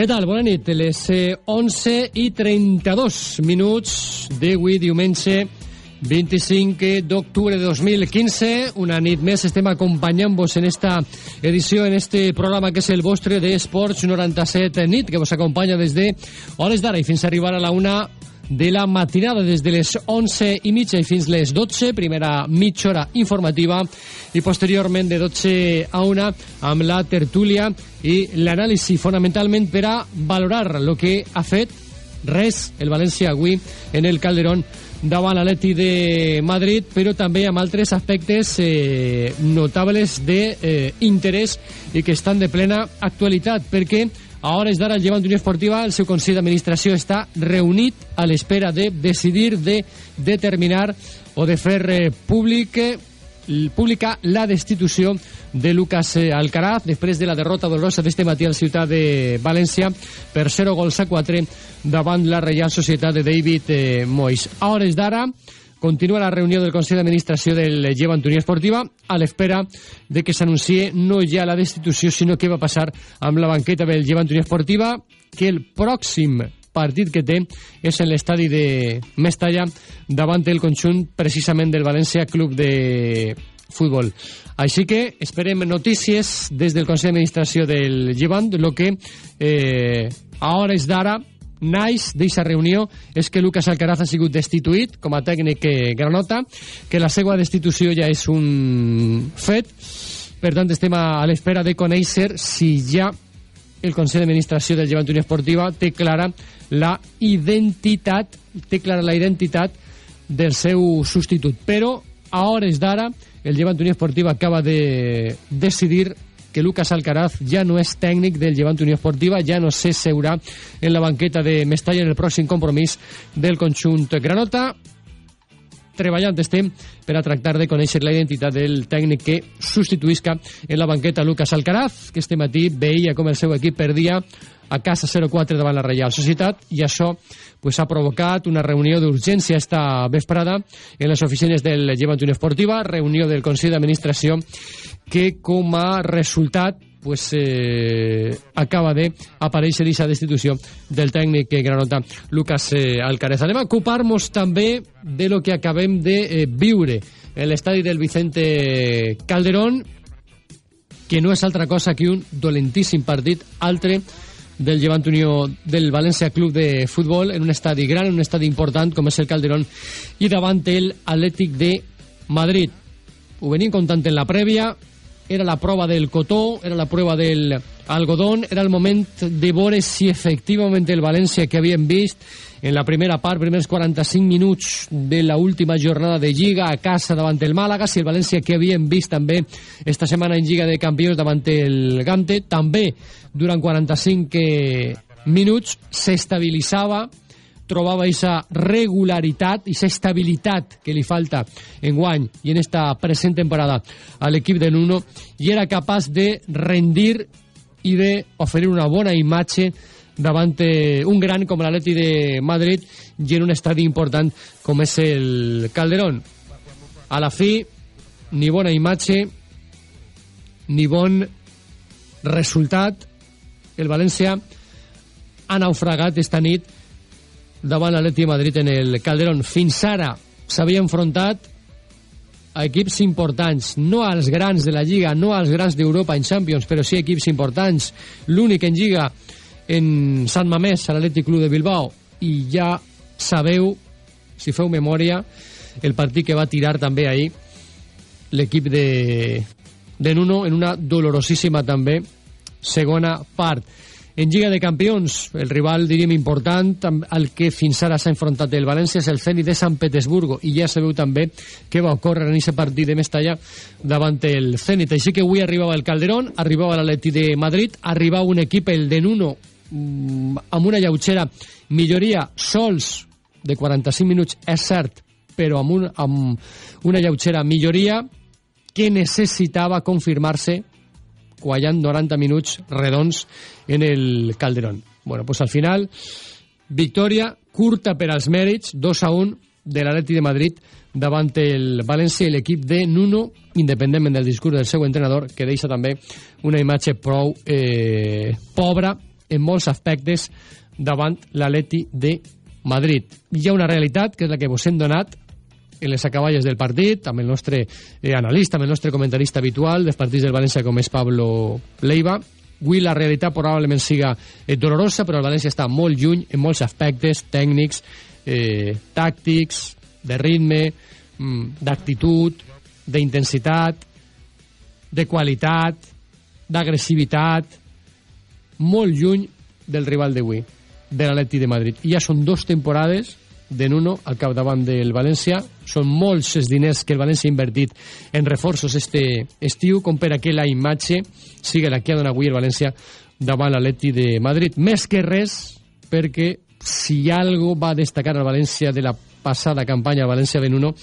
Què tal? Bona nit. Les 11 i 32 minuts d'avui, diumenge 25 d'octubre de 2015. Una nit més estem acompanyant-vos en esta edició, en este programa que és el vostre d'Esports 97 nit, que vos acompanya des de hores d'ara i fins a arribar a la una de la matinada des de les 11 i mitja i fins les 12, primera mitja hora informativa i posteriorment de 12 a 1 amb la tertúlia i l'anàlisi fonamentalment per a valorar el que ha fet res el València avui en el Calderón davant l'Atleti de Madrid, però també amb altres aspectes eh, notables d'interès eh, i que estan de plena actualitat, perquè a hores d'ara el Llevant Unió Esportiva, el seu Consell d'Administració està reunit a l'espera de decidir, de determinar o de fer eh, públic pública la destitució de Lucas eh, Alcaraz després de la derrota dolorosa d'este matí a la ciutat de València per 0 gols a 4 davant la Reial Societat de David eh, Mois. A hores d'ara continua la reunió del Consell d'Administració del Lleva Unió Esportiva a l'espera de que s'anuncie no ja la destitució, sinó què va passar amb la banqueta del Lleva Unió Esportiva, que el pròxim partit que té és en l'estadi de Mestalla davant el conjunt precisament del València Club de Futbol. Així que esperem notícies des del Consell d'Administració del Llevant, el que eh, a hores d'ara naix d'eixa reunió és que Lucas Alcaraz ha sigut destituït com a tècnic granota, que la seva destitució ja és un fet, per tant estem a l'espera de conèixer si ja el Consell d'Administració del Llevant Unió Esportiva té clara la identitat, té clara la identitat del seu substitut. Però, a hores d'ara, el Llevant Unió Esportiva acaba de decidir que Lucas Alcaraz ja no és tècnic del Llevant Unió Esportiva, ja no s'asseurà en la banqueta de Mestalla en el pròxim compromís del conjunt Granota. Treballant estem per a tractar de conèixer la identitat del tècnic que substituïsca en la banqueta Lucas Alcaraz, que este matí veia com el seu equip perdia a casa 0-4 davant la Reial Societat i això pues, ha provocat una reunió d'urgència esta vesprada en les oficines del Llevant Unió Esportiva, reunió del Consell d'Administració que com a resultat pues, eh, acaba de aparèixer aquesta destitució del tècnic granota Lucas eh, Alcaraz. Anem a ocupar-nos també de lo que acabem de eh, viure en l'estadi del Vicente Calderón, que no és altra cosa que un dolentíssim partit altre del Llevant Unió del València Club de Futbol en un estadi gran, en un estadi important com és el Calderón i davant el Atlètic de Madrid. Ho venim contant en la prèvia, era la prova del cotó, era la prova del algodón, era el moment de veure si efectivament el València que havíem vist en la primera part, primers 45 minuts de la última jornada de Lliga a casa davant el Màlaga, si el València que havíem vist també esta setmana en Lliga de Campions davant el Gante, també durant 45 eh, minuts s'estabilitzava trobava aquesta regularitat, aquesta estabilitat que li falta en guany i en esta present temporada a l'equip de Nuno i era capaç de rendir i d'oferir una bona imatge davant un gran com l'Atleti de Madrid i en un estadi important com és el Calderón. A la fi, ni bona imatge, ni bon resultat. El València ha naufragat esta nit davant l'Atleti de Madrid en el Calderón. Fins ara s'havia enfrontat a equips importants, no als grans de la Lliga, no als grans d'Europa en Champions, però sí equips importants. L'únic en Lliga en Sant Mamés, a l'Atlètic Club de Bilbao, i ja sabeu, si feu memòria, el partit que va tirar també ahir l'equip de, de Nuno en una dolorosíssima també segona part. En Lliga de Campions, el rival, diríem, important al que fins ara s'ha enfrontat el València és el Zenit de Sant Petersburgo i ja sabeu també què va ocórrer en aquest partit de Mestalla davant el Zenit. Així que avui arribava el Calderón, arribava l'Atleti de Madrid, arribava un equip, el de Nuno, amb una lleugera milloria sols de 45 minuts, és cert, però amb, un, amb una lleugera milloria que necessitava confirmar-se quallant 90 minuts redons en el Calderón. Bueno, pues al final, victòria curta per als mèrits, 2 a 1 de l'Atleti de Madrid davant el València i l'equip de Nuno, independentment del discurs del seu entrenador, que deixa també una imatge prou eh, pobra en molts aspectes davant l'Atleti de Madrid. Hi ha una realitat, que és la que vos hem donat, en les acaballes del partit, amb el nostre eh, analista, amb el nostre comentarista habitual dels partits del València, com és Pablo Leiva. Avui la realitat probablement siga eh, dolorosa, però el València està molt lluny en molts aspectes tècnics, eh, tàctics, de ritme, mm, d'actitud, d'intensitat, de qualitat, d'agressivitat, molt lluny del rival d'avui, de l'Atleti de Madrid. I ja són dues temporades de Nuno al capdavant del València. Són molts els diners que el València ha invertit en reforços este estiu, com per a que la imatge sigui la que ha donat avui el València davant l'Atleti de Madrid. Més que res, perquè si algo va destacar el València de la passada campanya al València de Nuno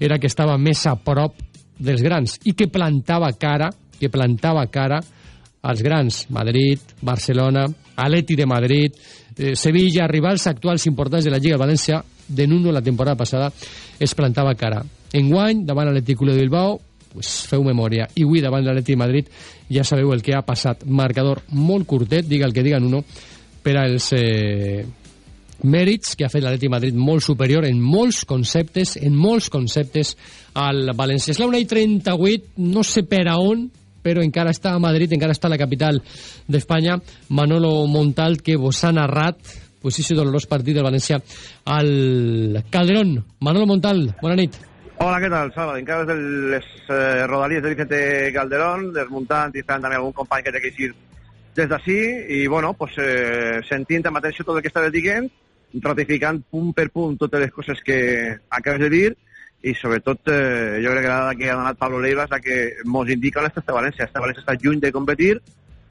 era que estava més a prop dels grans i que plantava cara que plantava cara als grans, Madrid, Barcelona, Atleti de Madrid, eh, Sevilla, rivals actuals importants de la Lliga de València, de Nuno la temporada passada es plantava cara. Enguany, davant l'Atlètic de Bilbao, pues, feu memòria. I avui, davant l'Atlètic de Madrid, ja sabeu el que ha passat. Marcador molt curtet, diga el que diga Nuno, per als eh, mèrits que ha fet l'Atlètic Madrid molt superior en molts conceptes, en molts conceptes al València. És la 1 i 38, no sé per a on, però encara està a Madrid, encara està a la capital d'Espanya, Manolo Montal, que vos ha narrat pues ese dolorós partit del València al Calderón. Manolo Montal, bona nit. Hola, què tal, Salva? Encara des de les eh, rodalies de Vicente Calderón, desmuntant i esperant també algun company que té que eixir des d'ací, i bueno, pues, eh, sentint amb atenció tot el que estava dient, ratificant punt per punt totes les coses que acabes de dir, i sobretot eh, jo crec que la que ha donat Pablo Leiva és la que ens indica on està València. Este València està lluny de competir,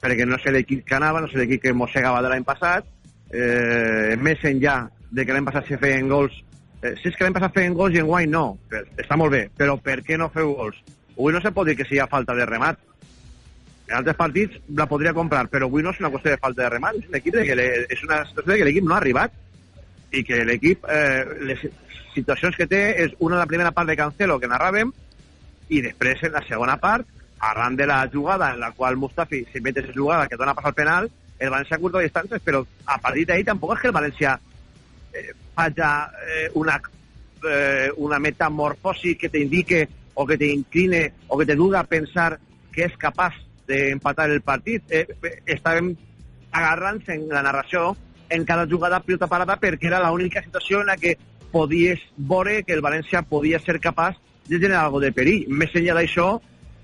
perquè no sé l'equip que anava, no sé l'equip que mossegava de l'any passat, eh, més enllà de que l'any passat se feien gols eh, si és que l'any passat feien gols i en guany no, està molt bé, però per què no feu gols? Avui no se pot dir que sigui falta de remat. En altres partits la podria comprar, però avui no és una qüestió de falta de remat, és, un equip de que és una situació que l'equip no ha arribat i que l'equip, eh, les situacions que té és una de la primera part de Cancelo que narràvem i després en la segona part, arran de la jugada en la qual Mustafi s'inventa aquesta jugada que dona pas al penal, el València curta distància, però a partir d'ahir tampoc és que el València eh, eh, una, eh, una metamorfosi que t'indique o que t'incline o que te duga a pensar que és capaç d'empatar el partit. Eh, estàvem agarrant-se en la narració en cada jugada pilota parada perquè era l'única situació en la que podies veure que el València podia ser capaç de generar alguna de perill. Més enllà d'això,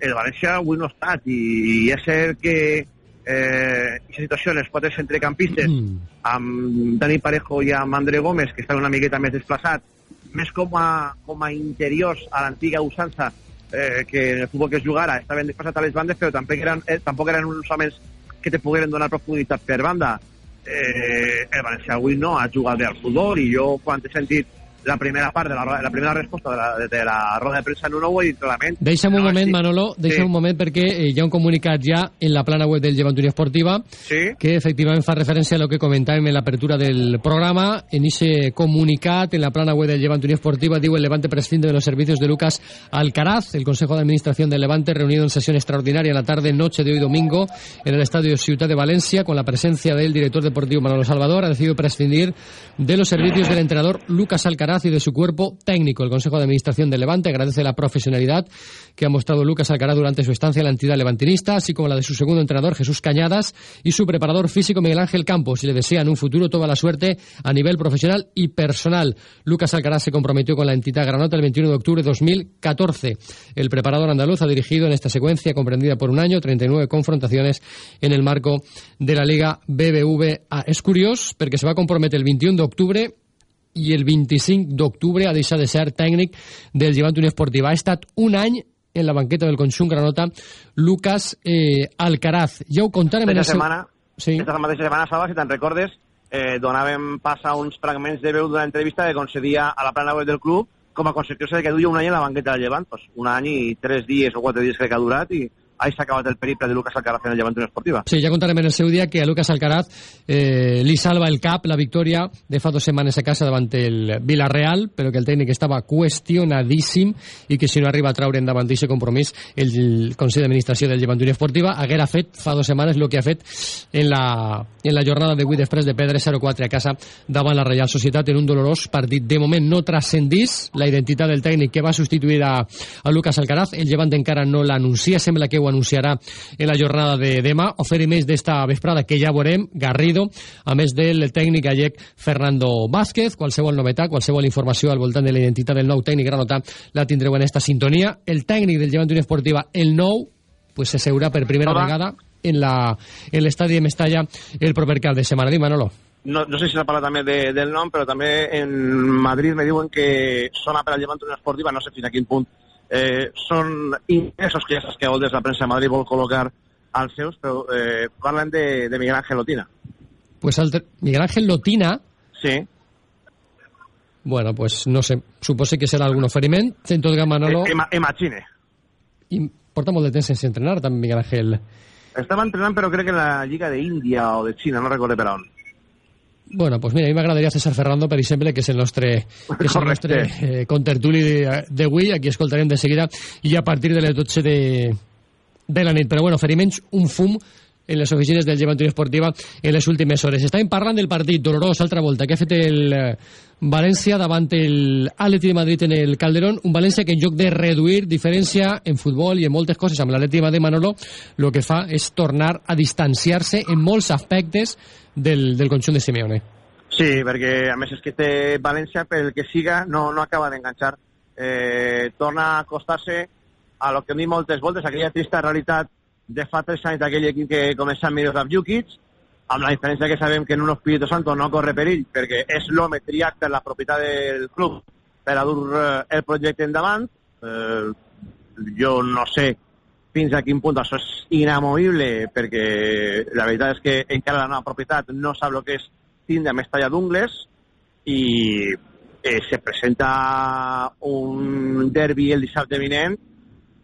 el València avui no ha estat i, i és cert que eh, situació en els quatre centrecampistes mm. amb Dani Parejo i amb André Gómez, que estan una miqueta més desplaçat, més com a, com a interiors a l'antiga usança eh, que en el futbol que es jugara estaven desplaçats a les bandes, però tampoc eren, eh, tampoc eren uns homes que te pogueren donar profunditat per banda. Eh, el València avui no ha jugat bé al futbol i jo quan he sentit la primera part de la, la primera resposta de la, de la roda de premsa no, ho he dit clarament. Deixa'm un no, moment, sí. Manolo, deixa'm sí. un moment perquè eh, hi ha un comunicat ja en la plana web del Llevant Unió Esportiva sí. que efectivament fa referència a lo que comentàvem en l'apertura del programa. En ese comunicat, en la plana web del Llevant Unió Esportiva, diu el Levante prescinde de los servicios de Lucas Alcaraz. El Consejo de Administración del Levante, reunido en sesión extraordinaria la tarde-noche de hoy domingo en el Estadio Ciutat de Valencia, con la presencia del director deportivo Manolo Salvador, ha decidido prescindir de los servicios del entrenador Lucas Alcaraz Alcaraz y de su cuerpo técnico. El Consejo de Administración de Levante agradece la profesionalidad que ha mostrado Lucas Alcaraz durante su estancia en la entidad levantinista, así como la de su segundo entrenador Jesús Cañadas y su preparador físico Miguel Ángel Campos y le desea en un futuro toda la suerte a nivel profesional y personal. Lucas Alcaraz se comprometió con la entidad Granota el 21 de octubre de 2014. El preparador andaluz ha dirigido en esta secuencia comprendida por un año 39 confrontaciones en el marco de la Liga BBVA. Es curioso porque se va a comprometer el 21 de octubre i el 25 d'octubre ha deixat de ser tècnic del Llevant Unió Esportiva. Ha estat un any en la banqueta del conjunt granota Lucas eh, Alcaraz. Ja ho contarem Aquesta setmana, sí. aquesta mateixa setmana, Salva, si te'n recordes, eh, donàvem pas a uns fragments de veu d'una entrevista que concedia a la plana web del club com a conseqüència de que duia un any en la banqueta del Llevant, pues, un any i tres dies o quatre dies que ha durat i s'ha acabat el periple de Lucas Alcaraz en el Llevant Esportiva. Sí, ja contarem en el seu dia que a Lucas Alcaraz eh, li salva el cap la victòria de fa dues setmanes a casa davant el Villarreal, però que el tècnic estava qüestionadíssim i que si no arriba a traure endavant aquest compromís el Consell d'Administració del Llevant Esportiva haguera fet fa dues setmanes el que ha fet en la, en la jornada d'avui després de perdre 0-4 a casa davant la Reial Societat en un dolorós partit. De moment no transcendís la identitat del tècnic que va substituir a, a Lucas Alcaraz. El Llevant encara no l'anuncia, sembla que ho anunciarà en la jornada de demà. Oferiments d'esta vesprada que ja veurem, Garrido, a més del tècnic gallec Fernando Vázquez. Qualsevol novetat, qualsevol informació al voltant de la identitat del nou tècnic granotà la tindreu en esta sintonia. El tècnic del Llevant Unió Esportiva, el nou, pues se seurà per primera Hola. vegada en l'estadi de Mestalla el proper cap de setmana. Di Manolo. No, no sé si s'ha parlat també de, del nom, però també en Madrid me diuen que sona per al Llevant Unió Esportiva, no sé fins a quin punt eh, són ingressos que ja saps que des la premsa de Madrid vol col·locar als seus, però eh, parlen de, de Miguel Ángel Lotina. Pues alter... Miguel Ángel Lotina? Sí. Bueno, pues no sé, supose que serà algun oferiment. En tot cas, Manolo... Eh, imagine. I porta molt de temps sense entrenar, també Miguel Ángel. Estava entrenant, però crec que en la Lliga d'Índia o de Xina, no recordo per on. Bueno, pues mira, a mi m'agradaria César Ferrando, per exemple, que és el nostre, que és el nostre eh, contertuli d'avui, aquí escoltarem de seguida, i a partir de les 12 de, de la nit. Però bueno, feriments un fum en les oficines del Llevant Esportiva en les últimes hores. Estàvem parlant del partit dolorós, altra volta, que ha fet el eh, València davant el Atleti de Madrid en el Calderón, un València que en lloc de reduir diferència en futbol i en moltes coses amb l'Atleti de Manolo, el que fa és tornar a distanciar-se en molts aspectes del, del conjunt de Simeone. Sí, perquè a més és que té València, pel que siga, no, no acaba d'enganxar. Eh, torna a acostar-se a lo que hem dit moltes voltes, aquella trista realitat de fa tres anys d'aquell equip que comença amb Miroslav Jukic, amb la diferència que sabem que en un Espíritu Santo no corre perill, perquè és l'home triat per la propietat del club per a dur eh, el projecte endavant. Eh, jo no sé fins a quin punt això és inamovible, perquè la veritat és que encara la nova propietat no sap el que és tindre més talla d'ungles i eh, se presenta un derbi el dissabte vinent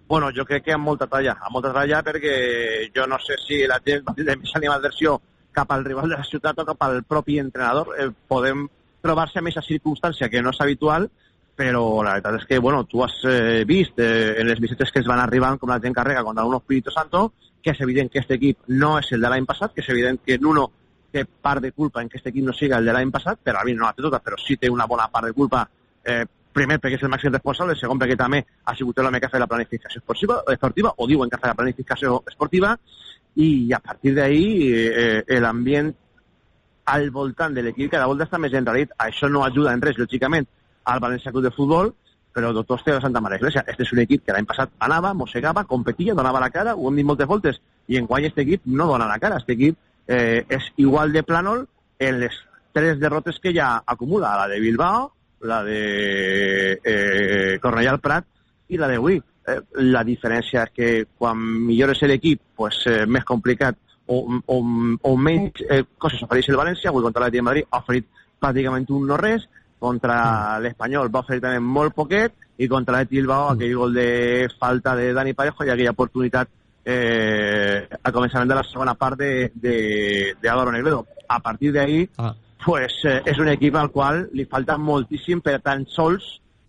Bueno, jo crec que amb molta talla, amb molta talla perquè jo no sé si la gent va tindre més animadversió cap al rival de la ciutat o cap al propi entrenador. Eh, podem trobar-se en aquesta que no és habitual, però la veritat és que, bueno, tu has eh, vist eh, en les visites que es van arribant com la gent carrega contra un Espíritu Santo, que és evident que aquest equip no és el de l'any passat, que és evident que Nuno té part de culpa en que aquest equip no siga el de l'any passat, però a mi no la té tota, però sí té una bona part de culpa eh, primer perquè és el màxim responsable, segon perquè també ha sigut l'home que ha la planificació esportiva, esportiva o diuen que ha fet la planificació esportiva, i a partir d'ahí eh, eh l'ambient al voltant de l'equip cada volta està més enrarit. Això no ajuda en res, lògicament, al València Club de Futbol, però doctor Esteve de Santa Maria Iglesia, este és un equip que l'any passat anava, mossegava, competia, donava la cara, ho hem dit moltes voltes, i en quant aquest equip no dona la cara. Aquest equip eh, és igual de plànol en les tres derrotes que ja acumula, la de Bilbao, la de eh, Cornellà al Prat i la d'avui. Eh, la diferència és que quan millores l'equip, pues, eh, més complicat o, o, o menys eh, coses ofereix el València, avui contra l'Atlètic de Madrid ha oferit pràcticament un no res, contra mm. l'Espanyol va oferir també molt poquet, i contra l'Atlètic Bilbao mm. aquell gol de falta de Dani Parejo i aquella oportunitat eh, al començament de la segona part de, de, de Álvaro Negredo. A partir d'ahí, ah pues, eh, és un equip al qual li falta moltíssim per tan sols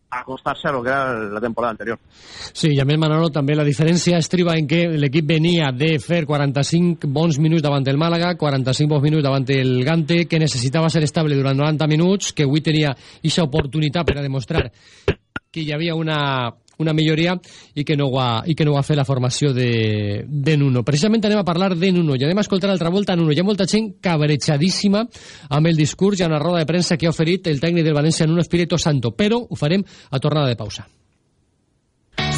acostarse a lo que era la temporada anterior. Sí, i a més, Manolo, també la diferència estriba en què l'equip venia de fer 45 bons minuts davant el Màlaga, 45 bons minuts davant el Gante, que necessitava ser estable durant 90 minuts, que avui tenia aquesta oportunitat per a demostrar que hi havia una, una milloria i que no ho ha, i que no ho ha fet la formació de, de Nuno. Precisament anem a parlar de Nuno i anem a escoltar altra volta Nuno. Hi ha molta gent cabrejadíssima amb el discurs i a una roda de premsa que ha oferit el tècnic del València Nuno Espíritu Santo, però ho farem a tornada de pausa.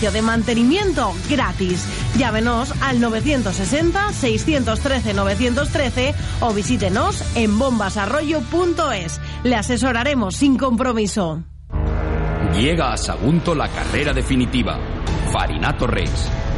de mantenimiento gratis. Llámenos al 960-613-913 o visítenos en bombasarroyo.es. Le asesoraremos sin compromiso. Llega a Sagunto la carrera definitiva. Farinato Race.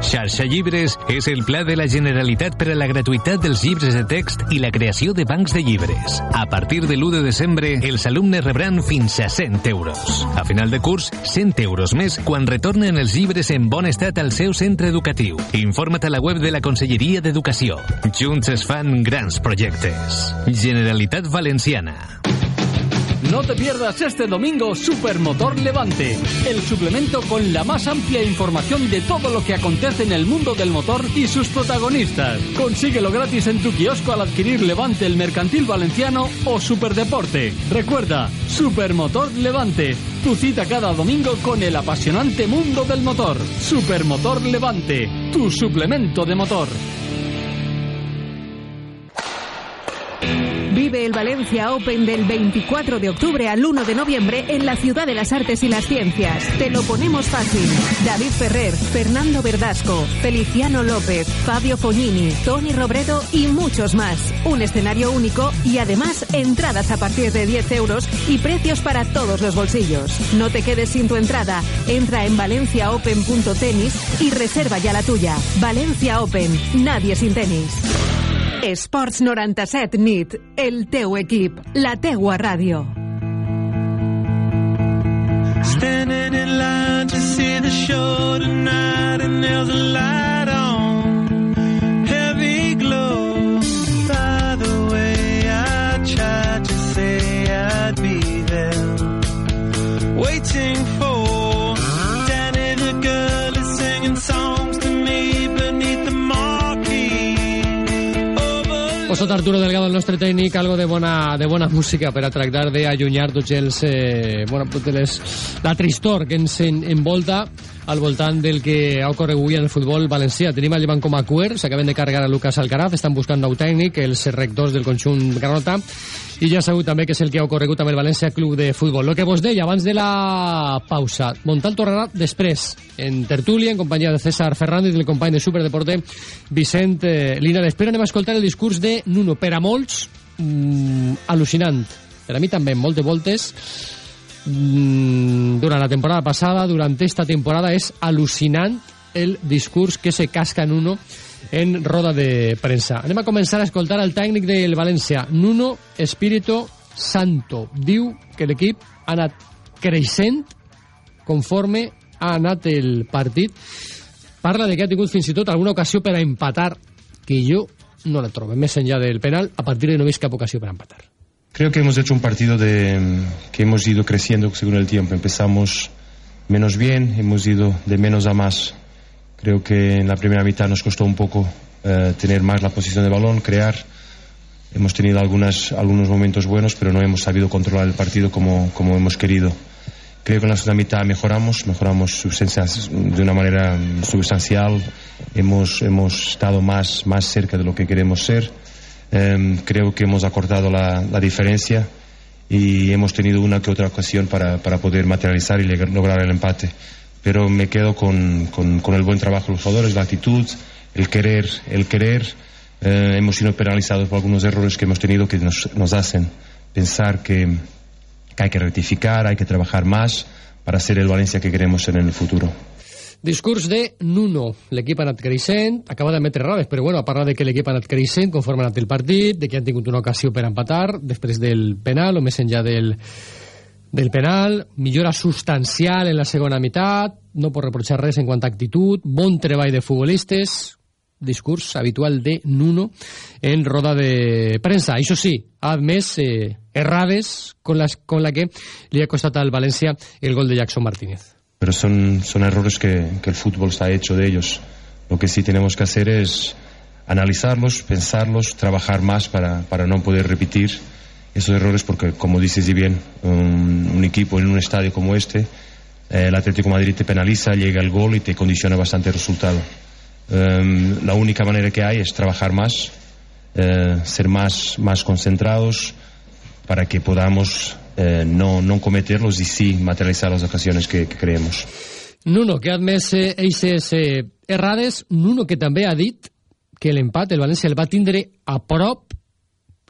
Xarxa Llibres és el pla de la Generalitat per a la gratuïtat dels llibres de text i la creació de bancs de llibres. A partir de l'1 de desembre, els alumnes rebran fins a 100 euros. A final de curs, 100 euros més quan retornen els llibres en bon estat al seu centre educatiu. Informa't a la web de la Conselleria d'Educació. Junts es fan grans projectes. Generalitat Valenciana. No te pierdas este domingo Supermotor Levante, el suplemento con la más amplia información de todo lo que acontece en el mundo del motor y sus protagonistas. Consíguelo gratis en tu kiosco al adquirir Levante el Mercantil Valenciano o Superdeporte. Recuerda, Supermotor Levante, tu cita cada domingo con el apasionante mundo del motor. Supermotor Levante, tu suplemento de motor. Vive el Valencia Open del 24 de octubre al 1 de noviembre en la Ciudad de las Artes y las Ciencias. Te lo ponemos fácil. David Ferrer, Fernando Verdasco, Feliciano López, Fabio Fognini, Tony Robredo y muchos más. Un escenario único y además entradas a partir de 10 euros y precios para todos los bolsillos. No te quedes sin tu entrada. Entra en valenciaopen.tenis y reserva ya la tuya. Valencia Open. Nadie sin tenis. Esports 97 nit, el teu equip, la teua ràdio. Standing in line to see the show tonight and there's a light on. Heavy glow. By the way I tried to say I'd be there. Waiting for Posat Arturo Delgado, el nostre tècnic, algo de bona, de bona música per a tractar d'allunyar tots els... Eh, bueno, totes les, la tristor que ens en, envolta al voltant del que ha ocorregut avui en el futbol valencià. Tenim el llevant com a cuer, s'acaben de carregar a Lucas Alcaraz, estan buscant nou tècnic, els rectors del conjunt Granota, i ja sabeu també que és el que ha ocorregut amb el València Club de Futbol. Lo que vos deia abans de la pausa, Montal tornarà després, en tertúlia, en companyia de César Fernández i company de Superdeporte, Vicent eh, Linares. Però anem a escoltar el discurs de Nuno. Per a molts, mm, al·lucinant. Per a mi també, molt de voltes, mm, durant la temporada passada, durant esta temporada, és al·lucinant el discurs que se casca en uno en roda de premsa. Anem a començar a escoltar el tècnic del València, Nuno Espíritu Santo. Diu que l'equip ha anat creixent conforme ha anat el partit. Parla de que ha tingut fins i tot alguna ocasió per a empatar, que jo no la trobo. Més enllà del penal, a partir de no veig cap ocasió per a empatar. Creo que hemos hecho un partido de, que hemos ido creciendo según el tiempo. Empezamos menos bien, hemos ido de menos a más. Creo que en la primera mitad nos costó un poco eh, tener más la posición de balón, crear. Hemos tenido algunas, algunos momentos buenos, pero no hemos sabido controlar el partido como, como hemos querido. Creo que en la segunda mitad mejoramos, mejoramos de una manera sustancial. Hemos, hemos estado más, más cerca de lo que queremos ser. Em, creo que hemos acortado la, la diferencia y hemos tenido una que otra ocasión para, para poder materializar y lograr el empate. Pero me quedo con, con- con el buen trabajo de los jugadores, la actitud, el querer, el querer. Eh, hemos sido penalizados por algunos errores que hemos tenido que nos, nos hacen pensar que, que hay que rectificar, hay que trabajar más para ser el Valencia que queremos ser en el futuro. Discurs de Nuno. L'equip ha anat creixent, acaba d'emetre errades, però bueno, ha parlat de que l'equip ha anat creixent conforme ha anat el partit, de que han tingut una ocasió per empatar després del penal o més enllà del, del penal, millora substancial en la segona meitat, no pot reprochar res en quant a actitud, bon treball de futbolistes, discurs habitual de Nuno en roda de premsa. Això sí, ha admès eh, errades con, las, con la que li ha costat al València el gol de Jackson Martínez. Pero son, son errores que, que el fútbol está hecho de ellos. Lo que sí tenemos que hacer es analizarlos, pensarlos, trabajar más para, para no poder repetir esos errores porque, como dices y bien, un, un equipo en un estadio como este, eh, el Atlético de Madrid te penaliza, llega el gol y te condiciona bastante el resultado. Em, la única manera que hay es trabajar más, eh, ser más, más concentrados para que podamos eh, no, no cometerlos y sí materializar las ocasiones que, que creemos. Nuno, que admès eh, eixes eh, errades. Nuno, que també ha dit que l'empat el València el va tindre a prop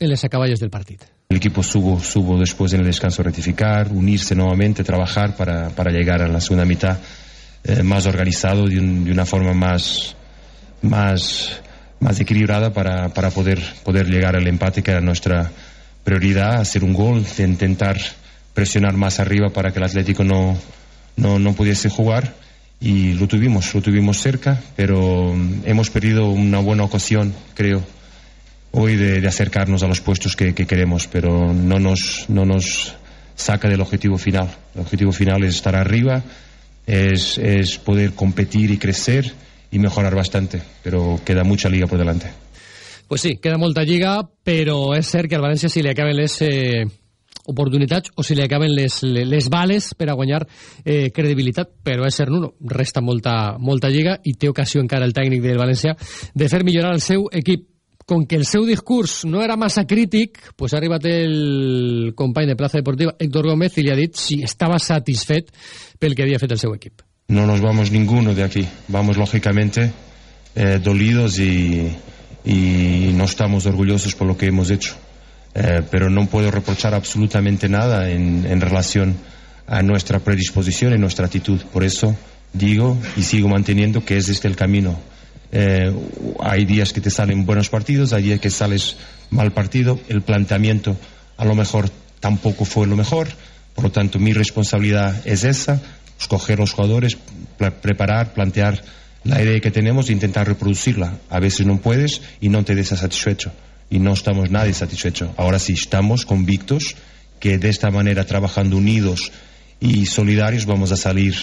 en les acaballes del partit. El equipo subo, subo después en el descanso rectificar, unirse nuevamente, trabajar para, para llegar a la segunda mitad eh, más organizado, de, un- de una forma más, más, más equilibrada para, para poder, poder llegar al empate que era nuestra prioridad, hacer un gol, de intentar presionar más arriba para que el Atlético no, no, no pudiese jugar y lo tuvimos, lo tuvimos cerca, pero mm, hemos perdido una buena ocasión, creo, hoy de, acercarnos a los puestos que, que queremos, pero no nos, no nos saca del objetivo final. El objetivo final es estar arriba, es, es poder competir y crecer y mejorar bastante, pero queda mucha liga por delante. Pues sí, queda molta lliga, però és cert que al València si li acaben les eh, oportunitats o si li acaben les, les bales per a guanyar eh, credibilitat, però és cert, Nuno, resta molta, molta lliga i té ocasió encara el tècnic del València de fer millorar el seu equip. Com que el seu discurs no era massa crític, pues ha arribat el company de Plaza Deportiva, Héctor Gómez, i li ha dit si estava satisfet pel que havia fet el seu equip. No nos vamos ninguno de aquí, vamos lógicamente eh, dolidos y, y no estamos orgullosos por lo que hemos hecho. Eh, pero no puedo reprochar absolutamente nada en, relación a nuestra predisposición y nuestra actitud. Por eso digo y sigo manteniendo que es este el camino. Eh, hay días que te salen buenos partidos, hay días que sales mal partido. El planteamiento a lo mejor tampoco fue lo mejor. Por lo tanto, mi responsabilidad es esa, escoger los jugadores, preparar, plantear la idea que tenemos intentar reproducirla. A veces no puedes y no te des satisfecho. Y no estamos nadie satisfecho. Ahora sí estamos convictos que de esta manera, trabajando unidos y solidarios, vamos a salir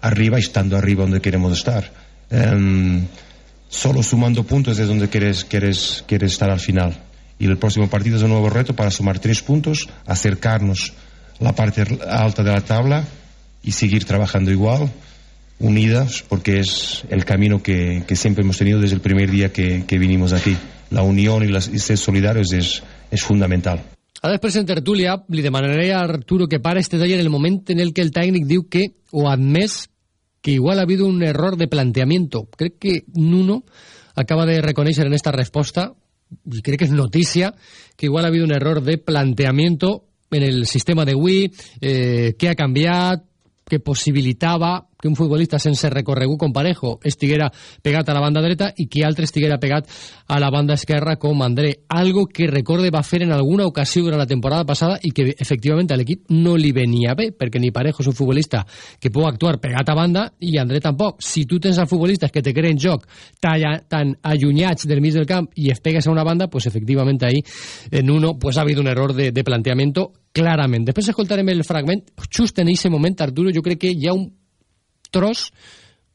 arriba estando arriba donde queremos estar. Em, solo sumando puntos es donde quieres, quieres, quieres estar al final. Y el próximo partido es un nuevo reto para sumar tres puntos, acercarnos la parte alta de la tabla y seguir trabajando igual. Unidas porque es el camino que, que siempre hemos tenido desde el primer día que, que vinimos aquí. La unión y, las, y ser solidarios es, es fundamental. Ara després en tertúlia li demanaré a Arturo que para este taller el moment en el que el tècnic diu que o admès que igual ha habido un error de planteamiento. Crec que Nuno acaba de reconèixer en esta resposta y crec que és notícia que igual ha habido un error de planteamiento en el sistema de Wii, eh, que ha canviat, que possibilitava que un futbolista sense recorregut com Parejo estiguera pegat a la banda dreta i que altre estiguera pegat a la banda esquerra com André. Algo que recorde va fer en alguna ocasió durant la temporada passada i que efectivament a l'equip no li venia bé, perquè ni Parejo és un futbolista que pot actuar pegat a banda i André tampoc. Si tu tens a futbolistes que te creen joc talla, tan allunyats del mig del camp i es pegues a una banda, pues efectivament ahí en uno pues ha habido un error de, de planteamiento clarament. Després escoltarem el fragment. Just en aquest moment, Arturo, jo crec que hi ha un tros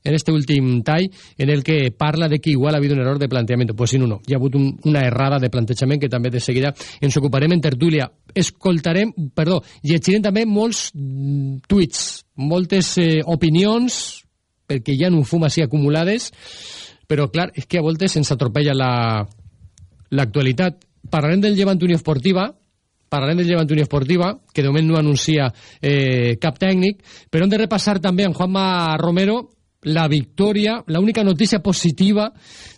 en este últim tall en el que parla de que igual ha habido un error de planteamiento. Pues sí, no, no. Hi ha hagut un, una errada de plantejament que també de seguida ens ocuparem en tertúlia. Escoltarem, perdó, llegirem també molts mm, tuits, moltes eh, opinions, perquè hi ha un fum així acumulades, però clar, és que a voltes ens atropella l'actualitat. La, Parlarem del Llevant Unió Esportiva, parlarem del Llevant Unió Esportiva, que de moment no anuncia eh, cap tècnic, però hem de repassar també en Juanma Romero la victòria, l'única notícia positiva,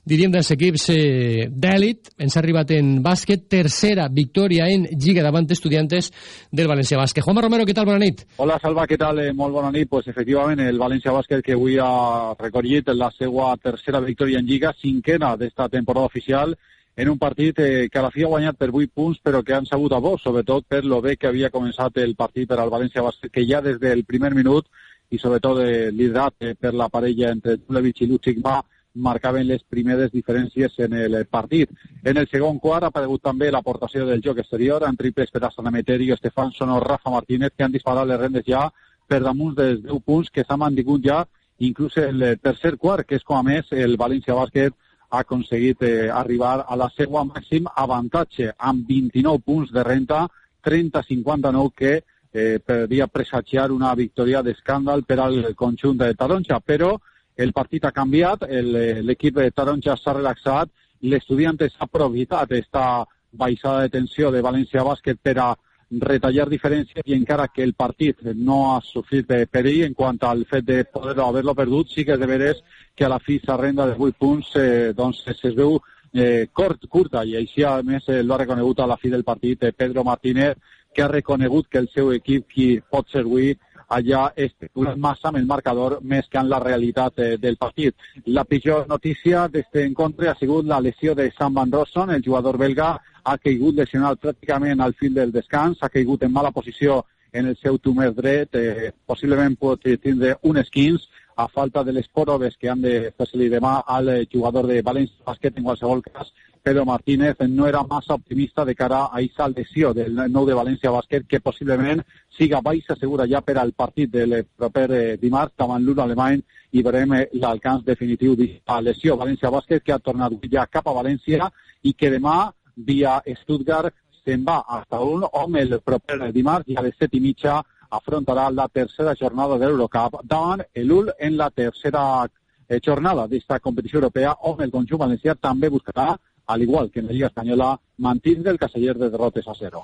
diríem, dels equips eh, d'èlit. Ens ha arribat en bàsquet, tercera victòria en Lliga davant estudiantes del València Bàsquet. Juanma Romero, què tal? Bona nit. Hola, Salva, què tal? Eh, molt bona nit. Pues, efectivament, el València Bàsquet que avui ha recollit la seva tercera victòria en Lliga, cinquena d'esta temporada oficial, en un partit eh, que a la fi ha guanyat per 8 punts, però que han sabut a bo, sobretot per lo bé que havia començat el partit per al València Bàsquet, que ja des del primer minut, i sobretot eh, liderat eh, per la parella entre Tulevich i Lucic Ma, marcaven les primeres diferències en el partit. En el segon quart ha aparegut també l'aportació del joc exterior, en triples per a Sanameteri, Estefan Sono, Rafa Martínez, que han disparat les rendes ja per damunt dels 10 punts que s'ha mantingut ja inclús el tercer quart, que és com a més el València Bàsquet ha aconseguit eh, arribar a la seva màxim avantatge amb 29 punts de renta, 30-59 que eh, podria presagiar una victòria d'escàndal per al conjunt de Taronja, però el partit ha canviat, l'equip de Taronja s'ha relaxat, l'estudiantes ha aprofitat esta baixada de tensió de València Bàsquet per a retallar diferències i encara que el partit no ha sofrit de perill en quant al fet de poder haver-lo perdut, sí que és de veres que a la fi s'arrenda de 8 punts, eh, doncs es veu eh, cort, curta. I així a més eh, l'ha reconegut a la fi del partit eh, Pedro Martínez que ha reconegut que el seu equip qui pot servir allà especulant massa amb el marcador més que en la realitat eh, del partit. La pitjor notícia d'aquest encontre ha sigut la lesió de Sam Van Rossum, el jugador belga ha caigut lesionat pràcticament al fil del descans, ha caigut en mala posició en el seu túmer dret, eh, possiblement pot tindre un esquins, a falta de les proves que han de fer-se-li demà al jugador de València Basquet en qualsevol cas, Pedro Martínez no era massa optimista de cara a aquesta lesió del nou de València Basquet, que possiblement siga baixa segura ja per al partit del proper eh, dimarts davant l'un alemany i veurem eh, l'alcance definitiu de la lesió. València Basquet que ha tornat ja cap a València i que demà via Stuttgart se'n va hasta un on el proper dimarts i a les set i mitja afrontarà la tercera jornada de l'Eurocup davant l'UL en la tercera eh, jornada d'esta competició europea on el conjunt valencià també buscarà, al igual que en la Lliga Espanyola, mantindre el caseller de derrotes a zero.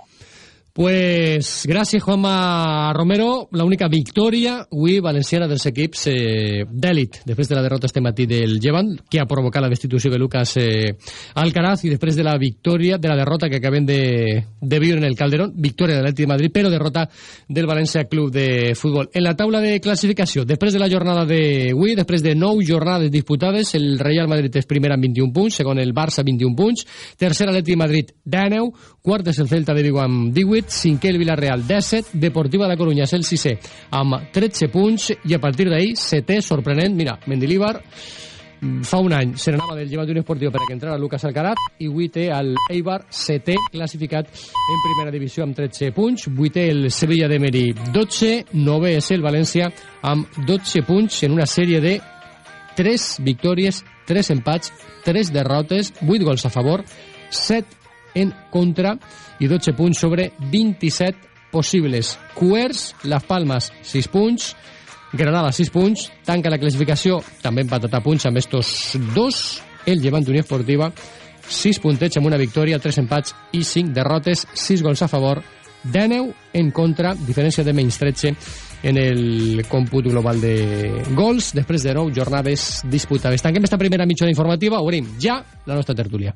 Pues gràcies, Juanma Romero. L'única victòria avui valenciana dels equips eh, d'èlit, després de la derrota este matí del Llevant, que ha provocat la destitució de Lucas eh, Alcaraz, i després de la victòria, de la derrota que acabem de, de viure en el Calderón, victòria de l'Atlètic de Madrid, però derrota del València Club de Futbol. En la taula de classificació, després de la jornada d'avui, després de nou jornades disputades, el Real Madrid és primer amb 21 punts, segon el Barça 21 punts, tercer de Madrid 19, quart és el Celta de Vigo amb 18, cinquè el Villarreal 17, Deportiva de Coruña és el sisè amb 13 punts i a partir d'ahir setè, sorprenent, mira, Mendilíbar fa un any se n'anava del Llevant Unió Esportiu per que entrara Lucas Alcaraz i avui té el Eibar setè classificat en primera divisió amb 13 punts, vuitè el Sevilla de Meri 12, novè és el València amb 12 punts en una sèrie de 3 victòries, 3 empats, 3 derrotes, 8 gols a favor, 7 en contra i 12 punts sobre 27 possibles. Cuers, Las Palmas, 6 punts, Granada 6 punts, tanca la classificació. També empatat a punts amb estos dos, el Llevant Unió Esportiva 6 puntets amb una victòria, 3 empats i 5 derrotes, 6 gols a favor, 19 en contra, diferència de menys 13 en el còmput global de gols, després de 9 jornades disputades. Tanquem esta primera mitjana informativa, obrim ja la nostra tertúlia.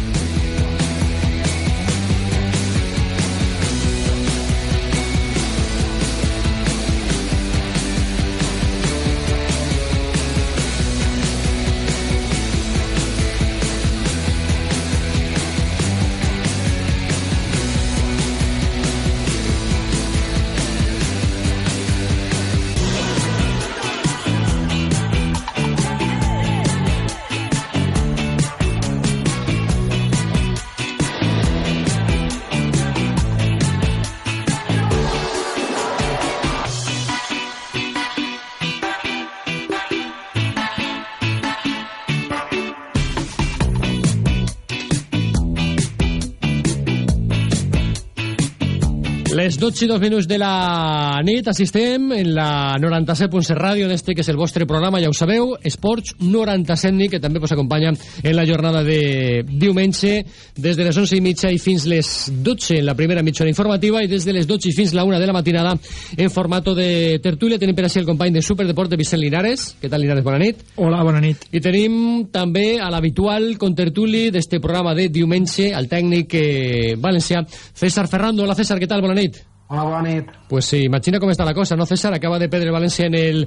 Les 12 i 2 minuts de la nit assistem en la 97.7 Ràdio en este que és el vostre programa, ja ho sabeu, Esports 97 nit, que també us acompanya en la jornada de diumenge des de les 11 i mitja i fins les 12 en la primera mitjana informativa i des de les 12 i fins la 1 de la matinada en formato de tertúlia. Tenim per així el company de Superdeport de Vicent Linares. Què tal, Linares? Bona nit. Hola, bona nit. I tenim també a l'habitual contertuli d'este programa de diumenge, al tècnic eh, valencià, César Ferrando. Hola, César, què tal? Bona nit. Hola, bona nit. Pues sí, imagina com està la cosa, ¿no, César? Acaba de perdre València en el,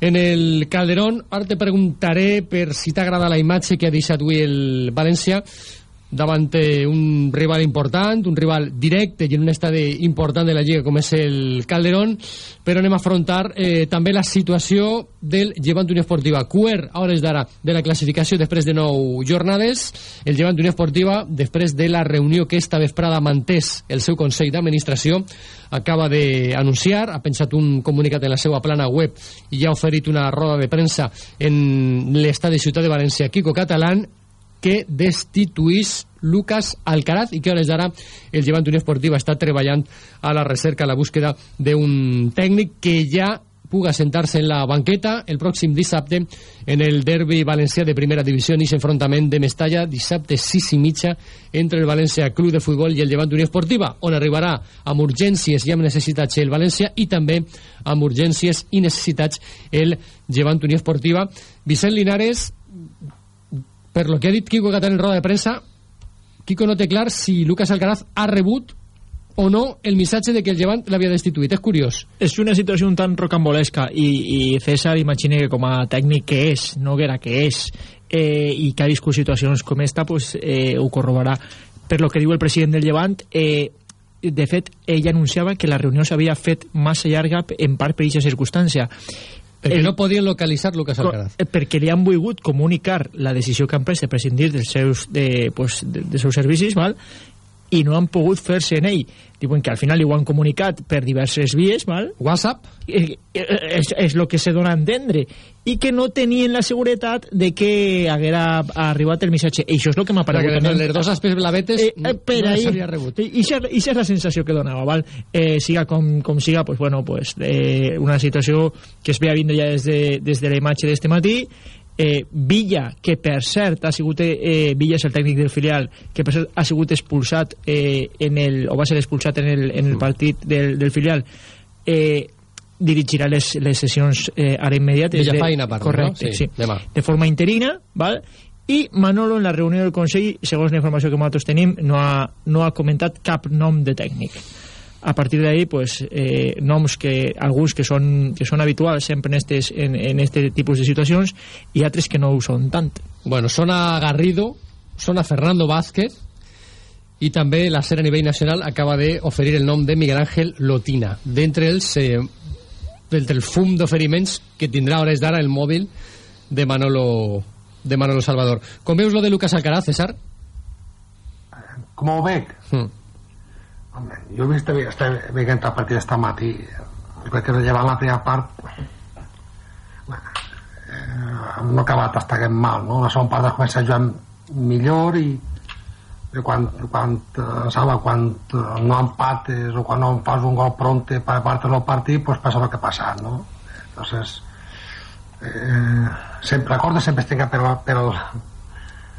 en el Calderón. Ara te preguntaré per si t'agrada la imatge que ha deixat avui el València davant un rival important, un rival directe i en un estadi important de la Lliga com és el Calderón, però anem a afrontar eh, també la situació del Llevant Unió Esportiva. Cuer, a hores d'ara, de la classificació després de nou jornades. El Llevant Unió Esportiva, després de la reunió que esta vesprada mantès el seu Consell d'Administració, acaba d'anunciar, ha pensat un comunicat en la seva plana web i ja ha oferit una roda de premsa en l'estadi Ciutat de València, Kiko Catalán, que destituís Lucas Alcaraz. I que a hores d'ara el Llevant Unió Esportiva està treballant a la recerca, a la búsqueda d'un tècnic que ja puga sentar-se en la banqueta el pròxim dissabte en el derbi valencià de primera divisió. En aquest enfrontament de Mestalla dissabte 6 i mitja entre el València Club de Futbol i el Llevant Unió Esportiva on arribarà amb urgències i amb necessitats el València i també amb urgències i necessitats el Llevant Unió Esportiva. Vicent Linares per lo que ha dit Kiko Catalán en roda de premsa, Kiko no té clar si Lucas Alcaraz ha rebut o no el missatge de que el Llevant l'havia destituït. És curiós. És una situació un tant rocambolesca i, i César imagina que com a tècnic que és, Noguera que és, eh, i que ha viscut situacions com esta, pues, eh, ho corroborarà. Per lo que diu el president del Llevant, eh, de fet, ell anunciava que la reunió s'havia fet massa llarga en part per aquesta circumstància. Perquè el, no podien localitzar Lucas Alcaraz. Perquè li han volgut comunicar la decisió que han pres de prescindir dels seus, de, pues, de, de seus servicis, val? I no han pogut fer-se en ell. Diuen que al final li ho han comunicat per diverses vies, val? WhatsApp? Eh, eh, és, és el que se dona a entendre. I que no tenien la seguretat de que haguera arribat el missatge. I això és el que m'ha paregut. Perquè les dos aspectes blavetes eh, eh, per no ahí, s'havia rebut. I això és la sensació que donava, val? Eh, siga com, com siga, pues, bueno, pues, eh, una situació que es veia vindre ja des de, des de la imatge d'este matí, eh, Villa, que per cert ha sigut, eh, Villa és el tècnic del filial, que per cert ha sigut expulsat eh, en el, o va ser expulsat en el, en el partit del, del filial, eh, dirigirà les, les sessions eh, ara immediates. Villafaina, parla, correcte, no? Sí, sí. demà. De forma interina, val? i Manolo en la reunió del Consell, segons la informació que nosaltres tenim, no ha, no ha comentat cap nom de tècnic a partir d'ahí pues, eh, noms que alguns que són, que són habituals sempre en, estes, en, en este tipus de situacions i altres que no ho són tant bueno, sona Garrido sona Fernando Vázquez i també la SER a nivell nacional acaba d'oferir el nom de Miguel Ángel Lotina d'entre els eh, entre el fum d'oferiments que tindrà a hores d'ara el mòbil de Manolo de Manolo Salvador com veus lo de Lucas Alcaraz, César? Com ho veig? Mm. Home, jo he vist està veient el partit esta matí crec que llevar la primera part eh, no ha acabat estant mal no? la segona part comença a jugar millor i quan, quan, eh, sabe, quan eh, no empates o quan no fas un gol pronte per part del partit pues passa el que ha passat no? entonces eh, sempre, la sempre es tenga per, per el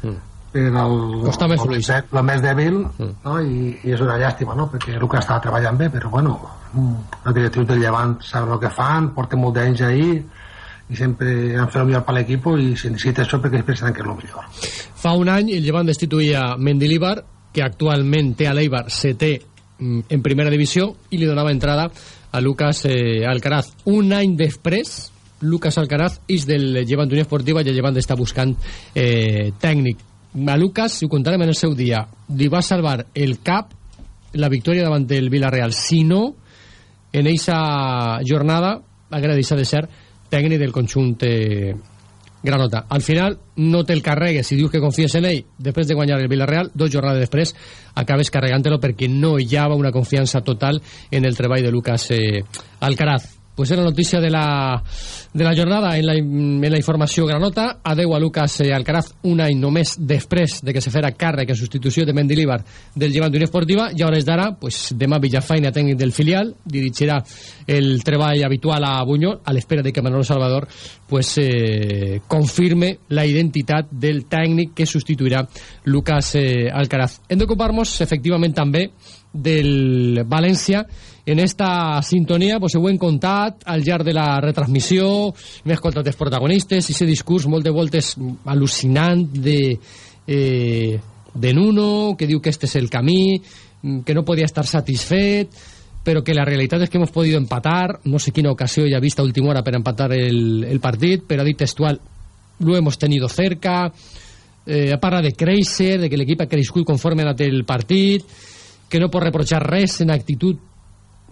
mm. Per el, Costa més el, el, el més dèbil mm. no? I, i és una llàstima no? perquè Lucas estava treballant bé però bueno els directius del Llevant saben el que fan porten molt d'anys ahir i sempre han fet el millor per l'equip i si necessita això perquè després tenen que és el millor Fa un any el Llevant destituïa Mendilibar que actualment té a l'Eibar setè mm, en primera divisió i li donava entrada a Lucas eh, Alcaraz un any després Lucas Alcaraz és del Llevant Unió Esportiva i el Llevant està buscant eh, tècnic a Lucas, si ho contarem en el seu dia li va salvar el cap la victòria davant del Villarreal. Si no en aquesta jornada haguera deixat de ser tècnic del conjunt Granota. Al final no te el carregues si dius que confies en ell després de guanyar el Villarreal, dos jornades després acabes carregant-lo perquè no hi havia una confiança total en el treball de Lucas eh, Alcaraz pues era notícia de la, de la jornada. En la, en la informació granota adeu a Lucas Alcaraz un any només després de que se fera càrrec en substitució de Mendilibar del Llevant d'Unió Esportiva i a hores d'ara, pues, demà Villafaina tècnic del filial, dirigirà el treball habitual a Buñol a l'espera de que Manolo Salvador pues, eh, confirme la identitat del tècnic que substituirà Lucas eh, Alcaraz. Hem d'ocupar-nos efectivament també del València en esta sintonia pues, ho hem contat al llarg de la retransmissió m'he escoltat els protagonistes i aquest discurs molt de voltes al·lucinant de, eh, de Nuno que diu que este és el camí que no podia estar satisfet però que la realitat és que hemos podido empatar. No sé quina ocasió ja vista a última hora per empatar el, el partit però ha dit textual lo hemos tenido cerca. Eh, parla de créixer de que l'equip ha crescut conforme ha anat el partit que no pot reprochar res en actitud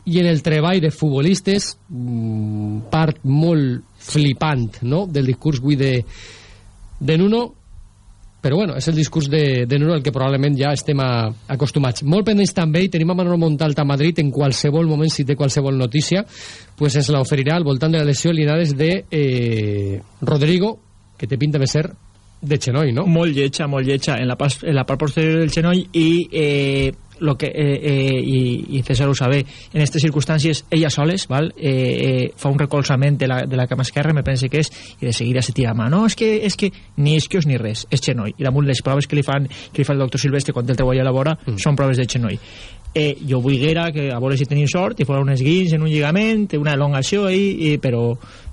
i en el treball de futbolistes mm, part molt flipant no? del discurs avui de, de Nuno però bueno, és el discurs de, de Nuno al que probablement ja estem a, acostumats molt pendents també i tenim a Manolo Montalta a Madrid en qualsevol moment si té qualsevol notícia pues ens l'oferirà al voltant de la lesió Linares de eh, Rodrigo que té pinta de ser de Xenoi, no? Molt lletja, molt lletja en la, en la part posterior del Xenoi i eh, lo que, eh, eh, i, i César ho sabe en aquestes circumstàncies ella soles val? Eh, eh, fa un recolzament de la, de la cama esquerra me pense que és i de seguida se tira mà no, és que, és que ni isquios ni res és xenoi i damunt les proves que li fan que li fa el doctor Silvestre quan el treball a la vora mm. són proves de xenoi eh, jo volguera que a veure si tenim sort i fora un esguins en un lligament una elongació ahí, i, però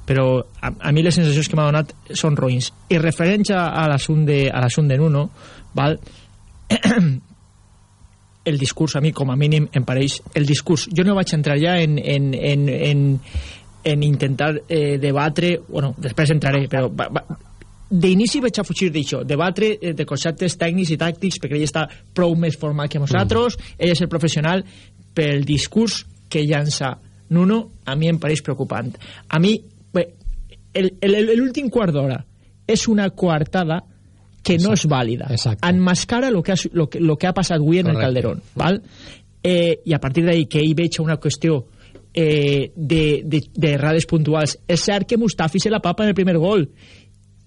però a, a mi les sensacions que m'ha donat són roïns i referent a, a de, a de Nuno val? el discurs a mi com a mínim em pareix el discurs, jo no vaig entrar ja en, en, en, en, en intentar eh, debatre bueno, després entraré però va, va, d'inici vaig a fugir d'això debatre eh, de conceptes tècnics i tàctics perquè ell està prou més format que nosaltres mm. ell és el professional pel discurs que llança Nuno a mi em pareix preocupant a mi l'últim quart d'hora és una coartada que Exacte. no és vàlida. Exacte. Enmascara lo que, ha, lo, que, lo que ha passat avui en Correcte. el Calderón. Val? Eh, I a partir d'ahí que ell veig una qüestió eh, de, de, de errades puntuals. És cert que Mustafi se la papa en el primer gol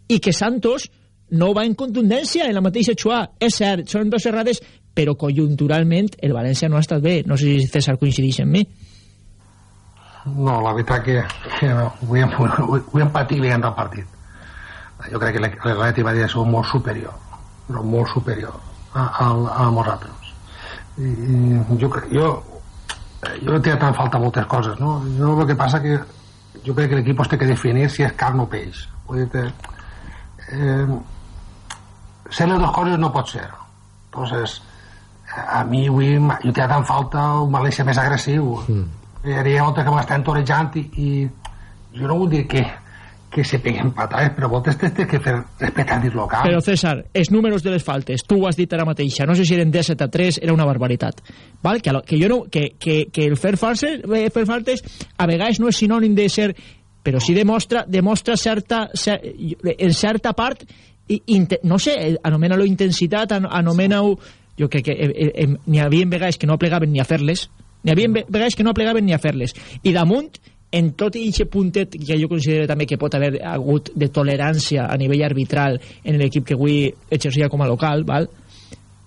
i que Santos no va en contundència en la mateixa xua. És cert, són dos errades, però conjunturalment el València no ha estat bé. No sé si César coincideix amb mi. No, la veritat que, que avui, hem, avui hem patit veient el partit jo crec que l'Atleti va dir ser molt superior però molt superior a, a, a nosaltres i, i jo, jo jo tinc tan falta moltes coses no? jo el que passa que jo crec que l'equip té que definir si és carn o peix vull dir que eh, ser les dues coses no pot ser entonces a mi avui jo tinc tan falta un València més agressiu mm. hi havia moltes que m'estan torejant i, i jo no vull dir que que se peguen patades, però moltes tens que fer respectar el local. Però César, els números de les faltes, tu ho has dit ara mateixa, no sé si eren 17 a 3, era una barbaritat. Val? Que, que, jo no, que, que, que el fer faltes, eh, fer faltes a vegades no és sinònim de ser però sí demostra, demostra certa, cer, en certa part inte, no sé, anomena-lo intensitat anomena-ho jo crec que eh, eh, eh, n'hi havia vegades que no plegaven ni a fer-les n'hi havia vegades que no plegaven ni a fer-les i damunt en tot aquest puntet que jo considero també que pot haver hagut de tolerància a nivell arbitral en l'equip que avui exercia com a local, val?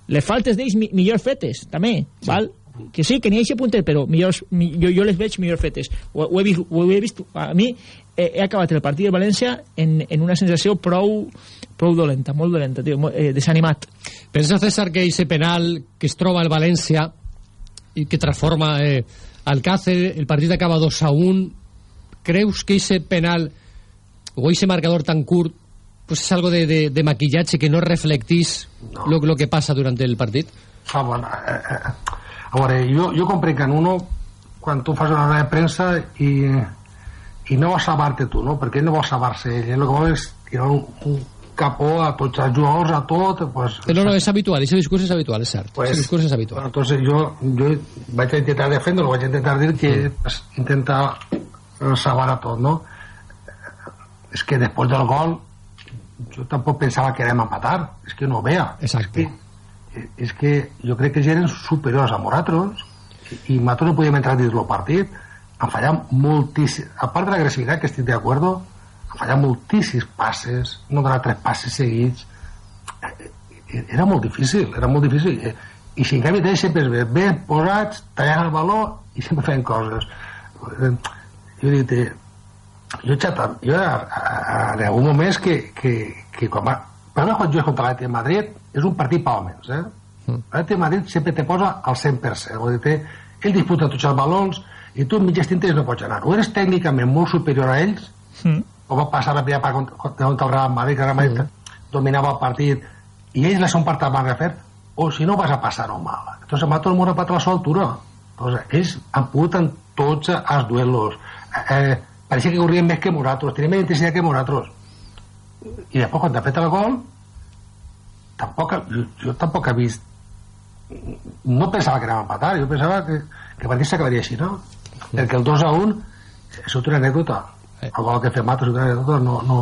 les faltes d'ells mi, millor fetes, també, sí. val? que sí, que n'hi ha aquest puntet, però millors, mi, jo, jo les veig millor fetes. Ho, ho, he, vist, ho he vist, a mi he, he acabat el partit de València en, en una sensació prou, prou dolenta, molt dolenta, tio, molt, eh, desanimat. Pensa, César, que aquest penal que es troba al València i que transforma eh, Alcácer, el partit acaba 2 a 1. ¿Creus que ese penal o ese marcador tan curt pues es algo de, de, de maquillatge que no reflectís no. Lo, lo que passa durant el partit? Ah, bueno, eh, eh, a veure, jo, jo comprenc que en uno quan tu fas una roda de premsa i, i no vols salvar-te tu, no? perquè ell no vol salvar-se ell, el que vol és tirar un, un capó a tots els jugadors, a tot... Pues, no, no, és habitual, aquest discurs és habitual, és cert. Pues, discurs és habitual. Entonces jo, jo vaig intentar defendre-lo, vaig intentar dir que mm. pues, intentar salvar a tot, no? És que després del gol jo tampoc pensava que érem a empatar, és que no ho veia. Exacte. És que, és que jo crec que ja eren superiors a nosaltres i nosaltres no podíem entrar dins del partit han fallat moltíssim a part de l'agressivitat que estic d'acord fallar moltíssims passes, no donar tres passes seguits. Era molt difícil, era molt difícil. I si en canvi tens sempre bé, ben posats, tallant el valor i sempre fent coses. Jo dic, jo, xata, jo en algun moment que, que, que quan va, per quan jugues contra l'Atlètic de Madrid és un partit per homes, eh? Mm. L'Atlètic de Madrid sempre te posa al 100%, vull dir, ell disputa tots els balons i tu en mitges tintes no pots anar. O eres tècnicament molt superior a ells, mm o va passar la primera part contra, contra el Real Madrid, que el Real Madrid mm. dominava el partit, i ells la són part van a fer, o si no vas a passar-ho mal. Entonces, tot el món a la seva altura. Entonces, ells han pogut en tots els duelos. Eh, pareixia que corrien més que nosaltres, tenien més intensitat que nosaltres. I després, quan ha fet el gol, tampoc, jo, tampoc he vist no pensava que anàvem a empatar, jo pensava que, que el partit s'acabaria així, no? Perquè el 2 a 1 és una anècdota eh. el gol que fem altres no, no,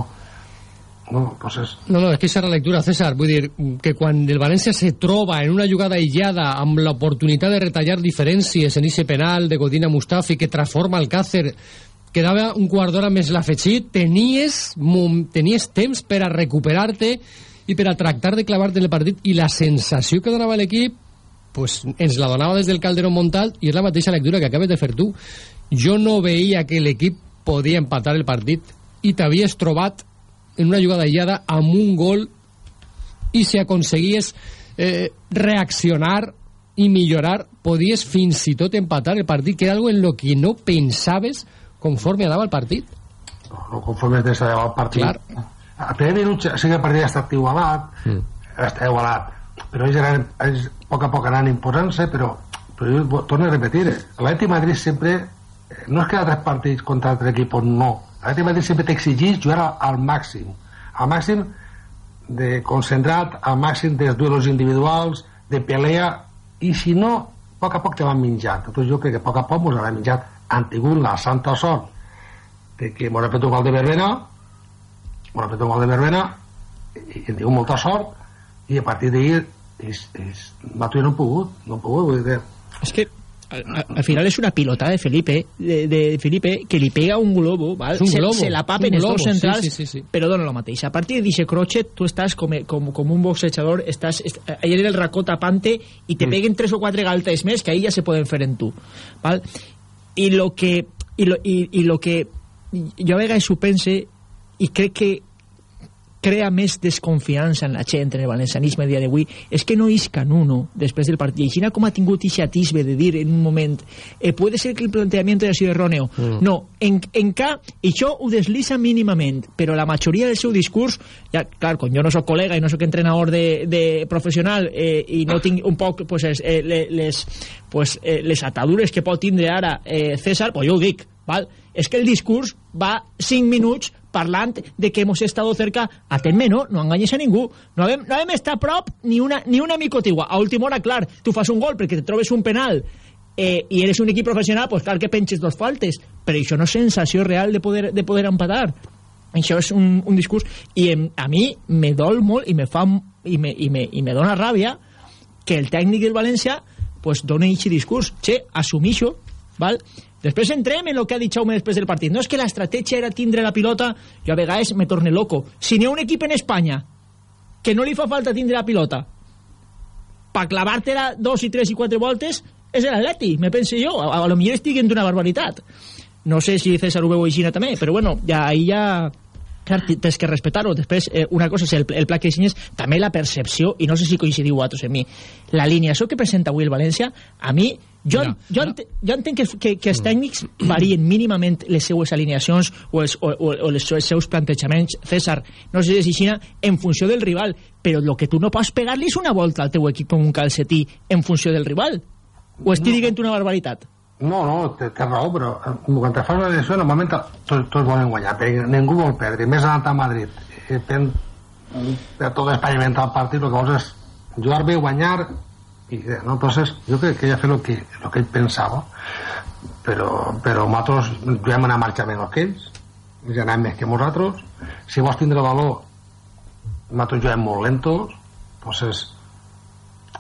no, pues és... no, no, és que aquesta lectura, César, vull dir que quan el València se troba en una jugada aïllada amb l'oportunitat de retallar diferències en ese penal de Godina Mustafi que transforma el Càcer. Quedava un quart d'hora més l'afegit. Tenies, tenies temps per a recuperar-te i per a tractar de clavar-te en el partit i la sensació que donava l'equip pues, ens la donava des del Calderón Montal i és la mateixa lectura que acabes de fer tu. Jo no veia que l'equip podia empatar el partit i t'havies trobat en una jugada aïllada amb un gol i si aconseguies eh, reaccionar i millorar, podies fins i tot empatar el partit, que era algo en lo que no pensaves conforme anava el partit. No, conforme anava el partit. Clar. A primer minut sí que el partit està igualat, mm. està igualat, però ells, eren, ells a poc a poc anant imposant-se, però, però jo torno a repetir, eh, l'Atleti Madrid sempre no és que altres partits contra altres equipos, no. L'Atlètic Madrid sempre t'exigeix jugar al màxim, al màxim de concentrat, al màxim dels duelos individuals, de pelea, i si no, a poc a poc te van menjant. Entonces jo crec que a poc a poc ens han menjat. Han tingut la santa sort de que m'ho fet un gol de verbena, m'ho fet un gol de verbena, i hem tingut molta sort, i a partir d'ahir nosaltres no hem pogut, no hem pogut, vull dir, és que al final es una pilota de Felipe de, de Felipe que li pega un globo, ¿vale? un globo se, se la papen els dos centrals sí, sí, sí, sí. però dona lo mateix a partir d'aquest crochet tu estàs com, com, com un boxejador estàs, est, allà en el racó tapante i te mm. peguen tres o quatre galtes més que ahí ja se poden fer en tu ¿vale? i lo que i lo, i, i lo que jo a vegades ho pense i crec que crea més desconfiança en la gent, en el valencianisme dia d'avui, és que no iscan uno després del partit. Xina com ha tingut ixatisme de dir en un moment eh, puede ser que el planteamiento haya sido erróneo. Mm. No, en, en i això ho deslisa mínimament, però la majoria del seu discurs, ja, clar, com jo no sóc col·lega i no sóc entrenador de, de professional eh, i no tinc un poc pues, eh, les, pues, eh, les atadures que pot tindre ara eh, César, pues jo ho dic, val? és que el discurs va 5 minuts parlant de que hemos estado cerca. Atén-me, no, no enganyes a ningú. No vam, no vam estar a prop ni una, ni una micotigua a última hora, clar, tu fas un gol perquè te trobes un penal eh, i eres un equip professional, pues clar que penges dos faltes. Però això no és sensació real de poder, de poder empatar. Això és un, un discurs i em, a mi me dol molt i me fa i me, i me, i me dona ràbia que el tècnic del València pues, doni aquest discurs. Che, assumixo val? Després entrem en el que ha dit Jaume després del partit. No és que l'estratègia era tindre la pilota jo a vegades me torne loco. Si n'hi ha un equip en Espanya que no li fa falta tindre la pilota per clavar-te-la dos i tres i quatre voltes és l'Atleti, me pense jo. A, a, lo millor estic en d'una barbaritat. No sé si César ho veu així també però bueno, ja, ahí ja clar, tens que respectar-ho. Després, eh, una cosa és el, el pla que dissenyes, també la percepció, i no sé si coincidiu vosaltres en mi, l'alineació que presenta avui el València, a mi, jo, Mira, jo, ent, jo entenc que, que, que els tècnics varien mínimament les seues alineacions o els, o, o, o els seus plantejaments, César, no sé si Xina, en funció del rival, però el que tu no pots pegar-li és una volta al teu equip com un calcetí en funció del rival. O estic dient una barbaritat? No, no, té, té raó, però eh, quan te fas una elecció, normalment tots, tots volen guanyar, perquè ningú vol perdre, més anant a Madrid. Eh, pen, per tot Espanya inventar el partit, el que vols és jugar bé, guanyar, no? entonces jo crec que ella fet el que, el que ell pensava, però, però nosaltres juguem una marxa menys que ells, ja anem més que nosaltres, si vols tindre valor, nosaltres juguem molt lentos, entonces,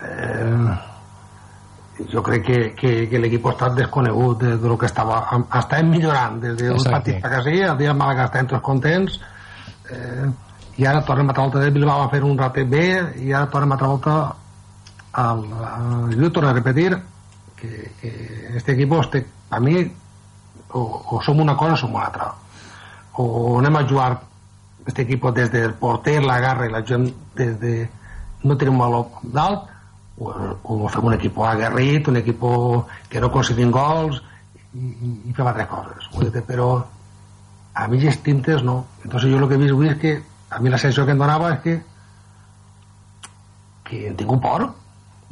eh, jo crec que, que, que l'equip ha estat desconegut de, de lo que estava estem millorant des del Exacte. partit que sí, el dia del Màlaga estem tots contents eh, i ara tornem a volta del Bilbao a fer un ratet bé i ara tornem a volta al, al, jo torno a repetir que, que este equip este, a mi o, o som una cosa o som una altra o anem a jugar este equip des del porter, la garra i la gent des de no tenim valor dalt o, o fem un equip aguerrit, un equip que no aconseguim gols i, i, fem altres coses. Però a mi les tintes no. Entonces jo el que he vist avui és que a mi la sensació que em donava és que que hem tingut por.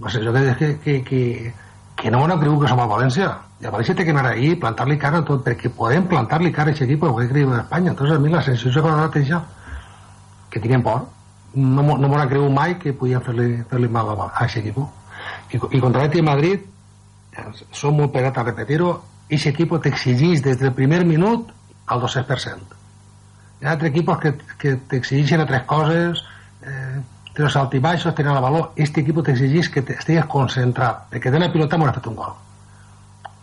La sensació que és que, que, que, que no m'han cregut que som a València. I a València té que anar ahí, plantar-li cara a tot, perquè podem plantar-li cara a aquest equip perquè creiem en Espanya. Entonces a mi la sensació que m'ha donat és que tinguem por no, no m'ho cregut mai que podien fer-li fer mal a aquest equip i, i contra l'Eti Madrid som molt pegats a repetir-ho aquest equip t'exigeix des del primer minut al 200% hi ha altres equipos que, que t'exigeixen altres coses té els altibaixos, tenen el valor este equip t'exigeix que te- estigues concentrat perquè de la pilota m'ho ha fet un gol.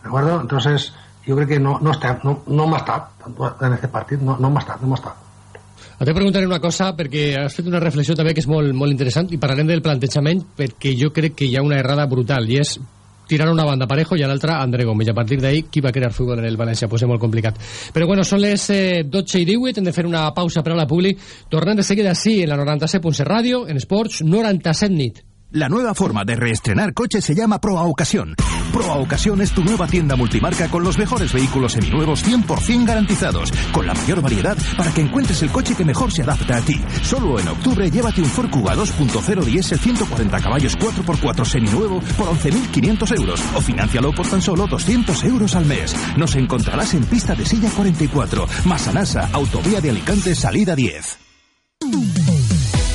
¿de entonces jo crec que no, no, estem, no, no m'ha estat en aquest partit, no, no m'ha estat, no m'ha estat Et preguntaré una cosa perquè has fet una reflexió també que és molt, molt interessant i parlarem del plantejament perquè jo crec que hi ha una errada brutal i és tirar una banda Parejo i a l'altra André Gómez. I a partir d'ahí qui va crear futbol en el València? Pues és molt complicat. Però bueno, són les eh, 12 i 18 hem de fer una pausa per a la publi. Tornem de seguida sí en la 97.7 ràdio en esports 97 nit La nueva forma de reestrenar coches se llama Proa Ocasión. Proa Ocasión es tu nueva tienda multimarca con los mejores vehículos seminuevos 100% garantizados, con la mayor variedad para que encuentres el coche que mejor se adapta a ti. Solo en octubre llévate un Ford Kuga 2.0 diésel 140 caballos 4x4 seminuevo por 11.500 euros o financialo por tan solo 200 euros al mes. Nos encontrarás en pista de silla 44, Masanasa, Autovía de Alicante, salida 10.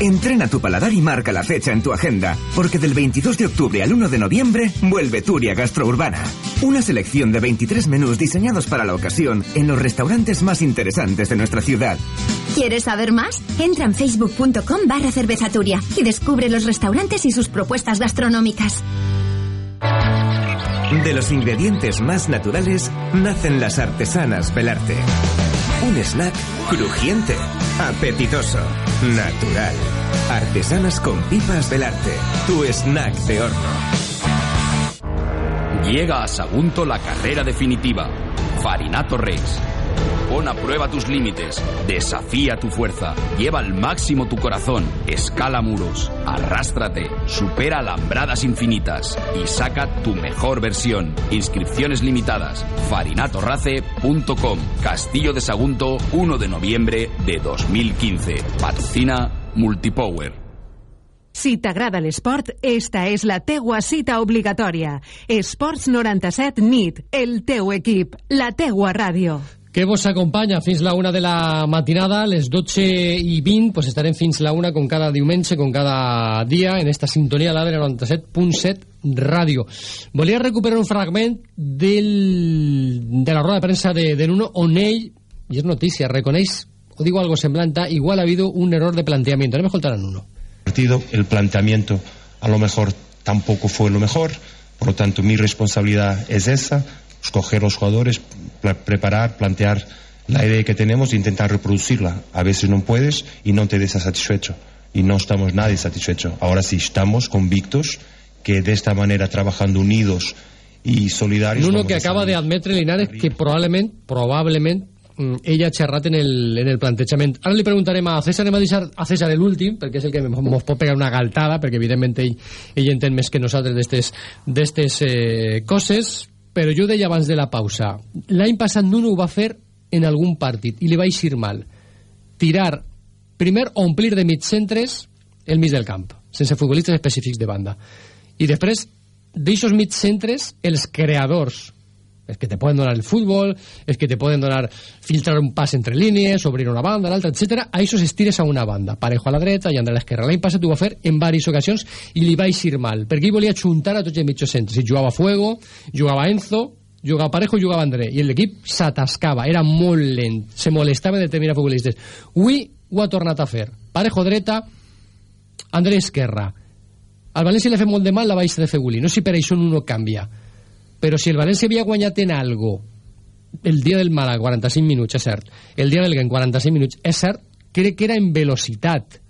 Entrena tu paladar y marca la fecha en tu agenda, porque del 22 de octubre al 1 de noviembre vuelve Turia Gastrourbana. Una selección de 23 menús diseñados para la ocasión en los restaurantes más interesantes de nuestra ciudad. ¿Quieres saber más? Entra en facebook.com barra cervezaturia y descubre los restaurantes y sus propuestas gastronómicas. De los ingredientes más naturales nacen las artesanas Belarte. Un snack crujiente, apetitoso, natural. Artesanas con pipas Belarte, tu snack de horno. Llega a Sagunto la carrera definitiva. Farinato Rex. Pon a prueba tus límites, desafía tu fuerza, lleva al máximo tu corazón, escala muros, arrástrate, supera alambradas infinitas y saca tu mejor versión. Inscripciones limitadas. farinatorrace.com. Castillo de Sagunto, 1 de noviembre de 2015. Patrocina Multipower. Si t'agrada l'esport, esta és la teua cita obligatòria. Esports 97 NIT, el teu equip, la teua ràdio. Que vos acompanya fins la una de la matinada, les 12 i 20, pues estarem fins la una con cada diumenge, con cada dia, en esta sintonia la de 97.7 ràdio. Volia recuperar un fragment del, de la roda de premsa de, de Nuno, on ell, i és notícia, reconeix, o digo algo semblante, igual ha habido un error de planteamiento. Anem a escoltar a Nuno. partido, el planteamiento a lo mejor tampoco fue lo mejor, por lo tanto mi responsabilidad es esa, escoger los jugadores, preparar, plantear la idea que tenemos e intentar reproducirla. A veces no puedes y no te des satisfecho y no estamos nadie satisfecho. Ahora sí estamos convictos que de esta manera trabajando unidos y solidarios Nuno que acaba de admetre Linares que probablement, probablement mm, ella ha xerrat en el, en el plantejament. Ara li preguntarem a César, anem a deixar a César l'últim, perquè és el que ens pot pegar una galtada, perquè evidentment ell, ell entén més que nosaltres d'estes eh, coses, però jo deia abans de la pausa, l'any passat Nuno ho va fer en algun partit i li va eixir mal. Tirar, primer omplir de mig centres el mig del camp, sense futbolistes específics de banda. I després, d'aixos mig centres, els creadors, els que te poden donar el futbol, els que te poden donar filtrar un pas entre línies, obrir una banda, l'altra, etc. A això estires a una banda. Parejo a la dreta i a l'esquerra. L'any passat ho va fer en diverses ocasions i li va eixir mal, perquè ell volia juntar a tots els mitjos centres. I jugava Fuego, jugava Enzo, jugava Parejo jugava André. I l'equip s'atascava, era molt lent, se molestava en determinats futbolistes. Avui ho ha tornat a fer. Parejo dreta, André esquerra. Al València li ha fet molt de mal la baixa de Feguli. No sé si per això no canvia. Però si el València havia guanyat en algo el dia del Mala, 45 minuts, és cert. El dia del Gen, 45 minuts, és cert. Crec que era en velocitat.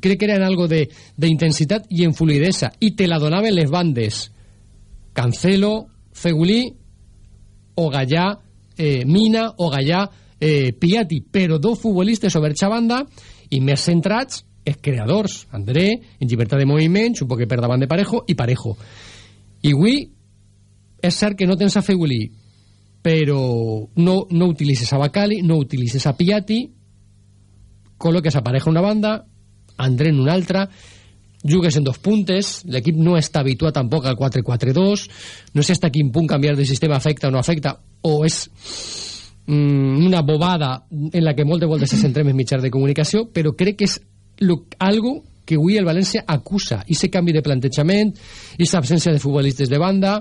Crec que era en algo de, de intensitat i en fluidesa. I te la donaven les bandes. Cancelo, Fegulí, o Gallà, eh, Mina, o Gallà, eh, Piatti. Però dos futbolistes sobre banda i més centrats els creadors. André, en llibertat de moviment, suposo que per davant de Parejo, i Parejo. I avui és cert que no tens a Fegulí, però no, no utilitzes a Bacali, no utilitzes a Piatti, col·loques a Parejo en una banda, André en una altra, jugues en dos puntes, l'equip no està habituat tampoc al 4-4-2, no sé hasta quin punt canviar de sistema afecta o no afecta, o és mm, una bobada en la que moltes voltes se centrem en mitjans de comunicació, però crec que és lo, algo que avui el València acusa, i ese canvi de plantejament, i esa absència de futbolistes de banda,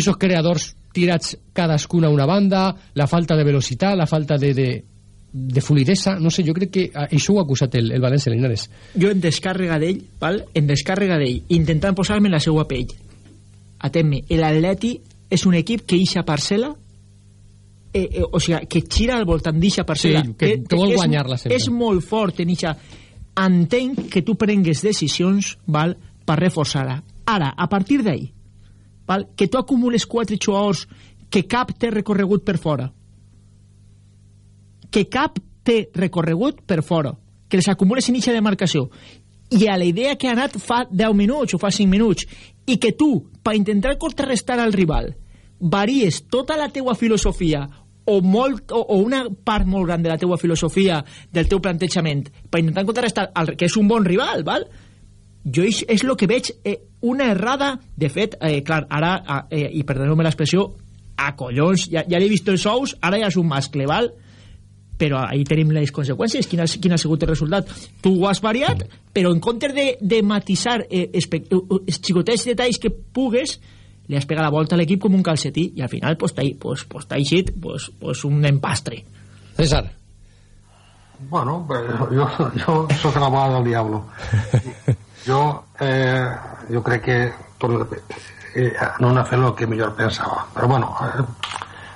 esos creadors tirats cadascuna a una banda, la falta de velocitat, la falta de, de, de fluidesa, no sé, jo crec que això ho ha acusat el, el València Linares. jo en descàrrega d'ell, val? en descàrrega d'ell, intentant posar-me en la seva pell. Atem-me, l'Atleti és un equip que eixa parcel·la eh, eh, o sigui, que gira al voltant d'eixa parcel·la. Sí, que- que vol és- guanyar-la sempre. És molt fort en eixa... Entenc que tu prengues decisions val, per reforçar-la. Ara, a partir d'ahí, val, que tu acumules quatre jugadors que cap té recorregut per fora, que cap té recorregut per fora, que les acumules en eixa demarcació, i a la idea que ha anat fa 10 minuts o fa 5 minuts, i que tu, per intentar contrarrestar al rival, varies tota la teua filosofia o, molt, o, o una part molt gran de la teua filosofia, del teu plantejament, per intentar contrarrestar, el, que és un bon rival, val? Jo és, és el que veig eh, una errada. De fet, eh, clar, ara eh, i perdoneu-me l'expressió a collons, ja, ja l'he vist els ous ara ja és un mascle, val? però ahí tenim les conseqüències, quin ha, quin ha sigut el resultat. Tu ho has variat, però en comptes de, de matisar eh, espe- eh, els xicotets detalls que pugues li has pegat la volta a l'equip com un calcetí i al final pues, t'ha pues, pues, eixit pues, pues un empastre. César. Bueno, pues, jo, jo sóc l'abogado del diablo. Jo, eh, jo crec que torno eh, no han fet el que millor pensava però bueno eh,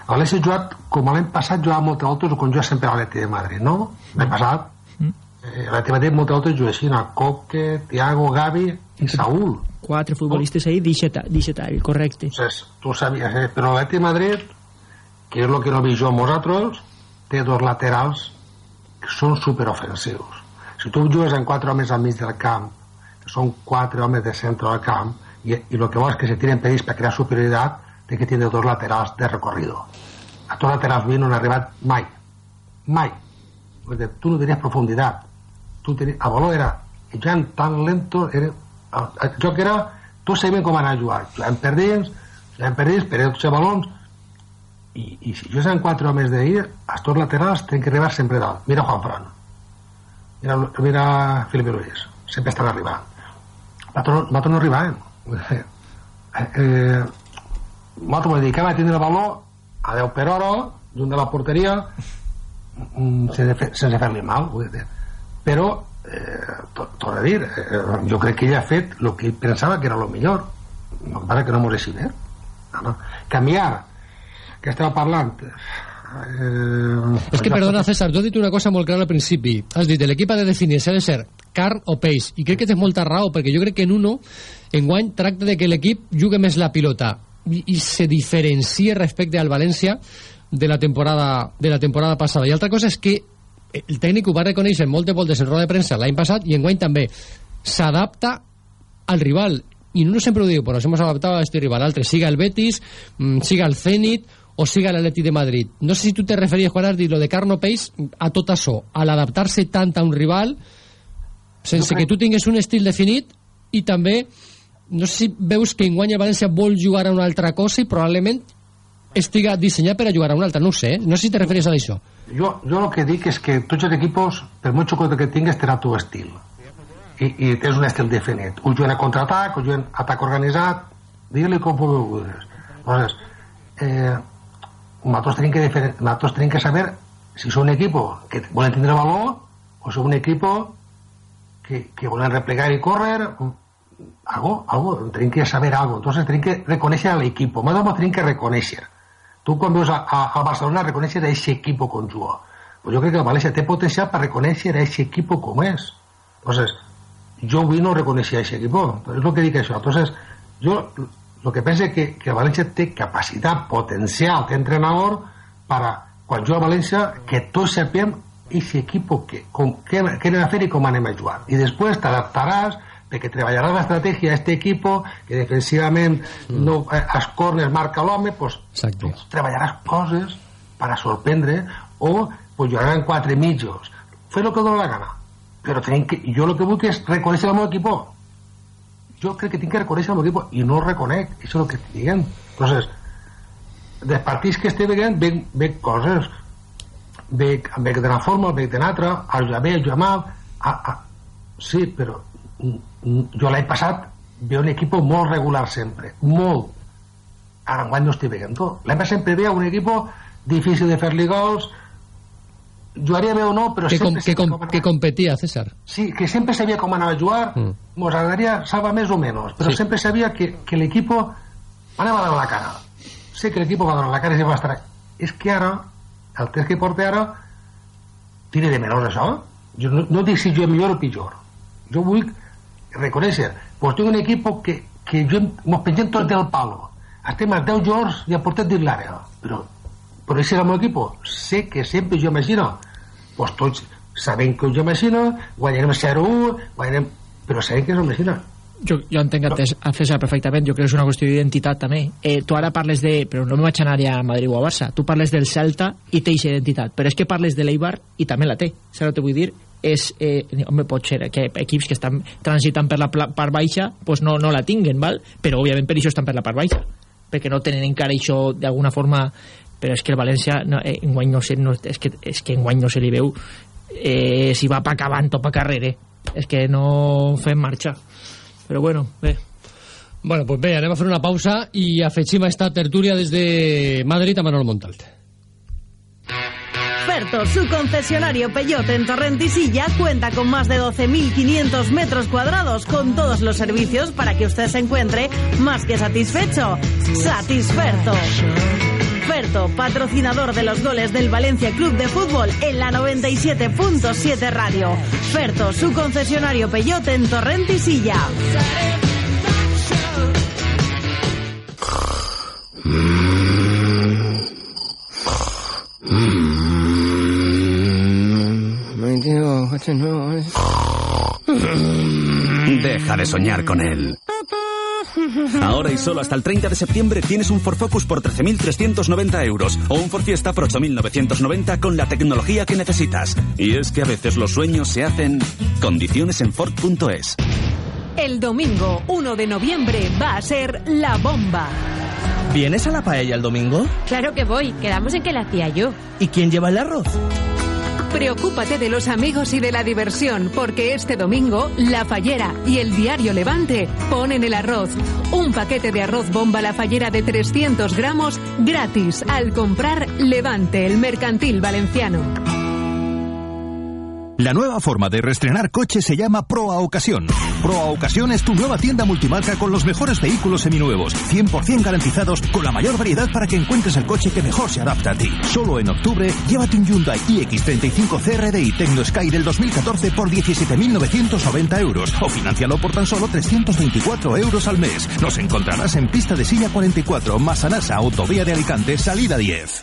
ha jugat com l'any passat jugava moltes voltes com jo sempre a l'Atleti de Madrid no? l'any passat eh, l'Atleti de Madrid moltes voltes juga així a Coque, Tiago, Gavi i Saúl Quatre futbolistes ahí, deixa tall, correcte. Entonces, tu sabies, eh? però l'Atleti de Madrid, que és el que no vi jo amb vosaltres, té dos laterals que són superofensius. Si tu jugues en quatre homes al mig del camp, que són quatre homes de centre del camp, i el que vols que se tiren pedis per crear superioritat, té que tindre dos laterals de recorrido. A dos laterals bien no han arribat mai. Mai. Perquè tu no tenies profunditat. Tu tenies, a Boló era ja tan lento, era, el, el era tu sabien com anar a jugar jugàvem per dins, jugàvem per dins per els balons i, i si jo en quatre homes d'ahir els dos laterals tenen que arribar sempre dalt mira Juan Fran mira, mira Felipe Luis sempre estan arribant nosaltres, nosaltres no arribàvem eh, eh, nosaltres vull dir que va tindre el baló? A 10 per hora junt de la porteria. Sense, fer, sense fer-li mal però eh, torno a dir eh, jo crec que ell ha fet el que pensava que era el millor. No passa que no m'ho no, no. canviar. Que estava parlant eh, és que perdona César, tu has dit una cosa molt clara al principi. Has dit l'equip ha de definir si ha de ser carn o peix i crec que tens molta raó perquè jo crec que en uno enguany tracta de que l'equip jugui més la pilota. I, i se diferencie respecte al València de la temporada de la temporada passada. I altra cosa és que el tècnic ho va reconèixer moltes voltes en roda de premsa l'any passat i enguany també. S'adapta al rival. I no sempre ho diu, però ens hem adaptat a este rival. Altre, siga el Betis, mm, siga el Zenit o siga l'Atleti de Madrid no sé si tu te referies quan has dit lo de Carno Peix a tot això, a l'adaptar-se tant a un rival sense que tu tingues un estil definit i també no sé si veus que enguany el València vol jugar a una altra cosa i probablement estiga dissenyat per a jugar a una altra, no sé, no sé si te referies a això jo, jo el que dic és que tots els equipos, per molt xocote que tingues, tenen el teu estil. I, i tens un estil definit. Un juguen a contraatac, un juguen a atac organitzat, digue-li com vulguis. Llavors, eh, nosaltres tenim, que nosaltres tenim que saber si són un equip que volen tindre valor o són un equip que, que volen replegar i córrer algo, algo, tenim que saber algo. Entonces tenim que reconèixer a l'equip nosaltres tenim que reconèixer tu quan veus a, a, a Barcelona reconèixer a aquest equip com juga pues jo crec que el València té potencial per reconèixer a aquest equip com és entonces jo avui no reconeixia a aquest equip és el que dic això entonces jo el que penso que, que el València té capacitat potencial d'entrenador per a, quan juga a València que tots sapiem aquest equip que, com, què, què anem a fer i com anem a jugar. I després t'adaptaràs perquè treballarà l'estratègia d'aquest equip que defensivament mm. no, eh, els corners marca l'home pues, pues, treballaràs coses per a sorprendre o pues, jugaran quatre mitjos. Fer el que dona la gana. Però tenim que, jo el que vull és reconèixer el meu equip jo crec que tinc que reconèixer el meu equip i no el reconec. Això és el que estic dient entonces dels partits que estic veient veig, veig coses. Veig, veig d'una forma veig d'una altra. El Javé, el Jamal a, a, sí, però jo l'any passat veo un equip molt regular sempre, molt. Ara enguany no estic veient l'any passat sempre veia un equip difícil de fer-li gols jugaria bé o no però que, com, que, com, que competia César. Sí, que sempre sabia com anava a jugar mm. mos agradaria salvar més o menys però sí. sempre sabia que, que l'equip anava a donar la cara. Sé que l'equip va donar la cara i va estar és que ara el test que porta ara tira de menys això jo no, no dic si jo millor o pitjor. Jo vull reconèixer pues tinc un equip que, que jo mos pengem tots del palo. Estem als 10 jugadors i ha portat dins l'àrea però, però és el meu equip. Sé que sempre jo imagino pues tots sabem que jo imagino guanyarem 0-1 guanyarem... però sabem que és imagina jo, jo entenc que César perfectament. Jo crec que és una qüestió d'identitat també. Eh, tu ara parles de, però no me vaig anar a Madrid o a Barça. Tu parles del Celta i té aquesta identitat. Però és que parles de l'Eibar i també la té. Saps què vull dir? és, eh, home, pot ser que equips que estan transitant per la part baixa pues no, no la tinguen, val? però òbviament per això estan per la part baixa. Perquè no tenen encara això d'alguna forma però és que el València no, eh, enguany no sé, no, és, que, és que enguany no se li veu eh, si va pa acabant o pa carrere és que no fem marxa però bueno, bé Bueno, pues bé, anem a fer una pausa i afegim a esta tertúlia des de Madrid a Manol Montalt. Ferto, su concesionario Peyote en Torrentisilla, cuenta con más de 12.500 metros cuadrados con todos los servicios para que usted se encuentre más que satisfecho. Satisferto. Ferto, patrocinador de los goles del Valencia Club de Fútbol en la 97.7 Radio. Ferto, su concesionario Peyote en Torrentisilla. Deja de soñar con él. Ahora y solo hasta el 30 de septiembre tienes un Ford Focus por 13.390 euros o un Ford Fiesta por 8.990 con la tecnología que necesitas. Y es que a veces los sueños se hacen condiciones en Ford.es. El domingo 1 de noviembre va a ser la bomba. ¿Vienes a la paella el domingo? Claro que voy, quedamos en que la hacía yo. ¿Y quién lleva el arroz? Preocúpate de los amigos y de la diversión, porque este domingo La Fallera y el Diario Levante ponen el arroz. Un paquete de arroz bomba La Fallera de 300 gramos gratis al comprar Levante, el mercantil valenciano. La nueva forma de reestrenar coche se llama Proa Ocasión. Proa Ocasión es tu nueva tienda multimarca con los mejores vehículos seminuevos, 100% garantizados, con la mayor variedad para que encuentres el coche que mejor se adapta a ti. Solo en octubre, llévate un Hyundai iX35 CRDI Tecno Sky del 2014 por 17.990 euros o financialo por tan solo 324 euros al mes. Nos encontrarás en pista de silla 44, Masanasa, Autovía de Alicante, salida 10.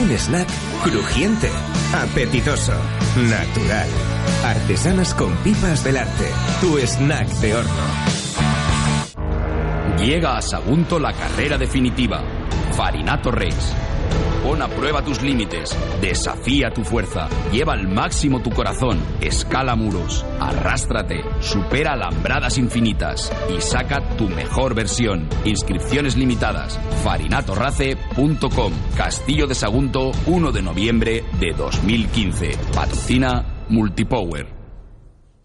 Un snack crujiente, apetitoso, natural. Artesanas con pipas Belarte. Tu snack de horno. Llega a Sagunto la carrera definitiva. Farinato Rex. Pon a prueba tus límites, desafía tu fuerza, lleva al máximo tu corazón, escala muros, arrástrate, supera alambradas infinitas y saca tu mejor versión. Inscripciones limitadas. farinatorrace.com. Castillo de Sagunto, 1 de noviembre de 2015. Patrocina Multipower.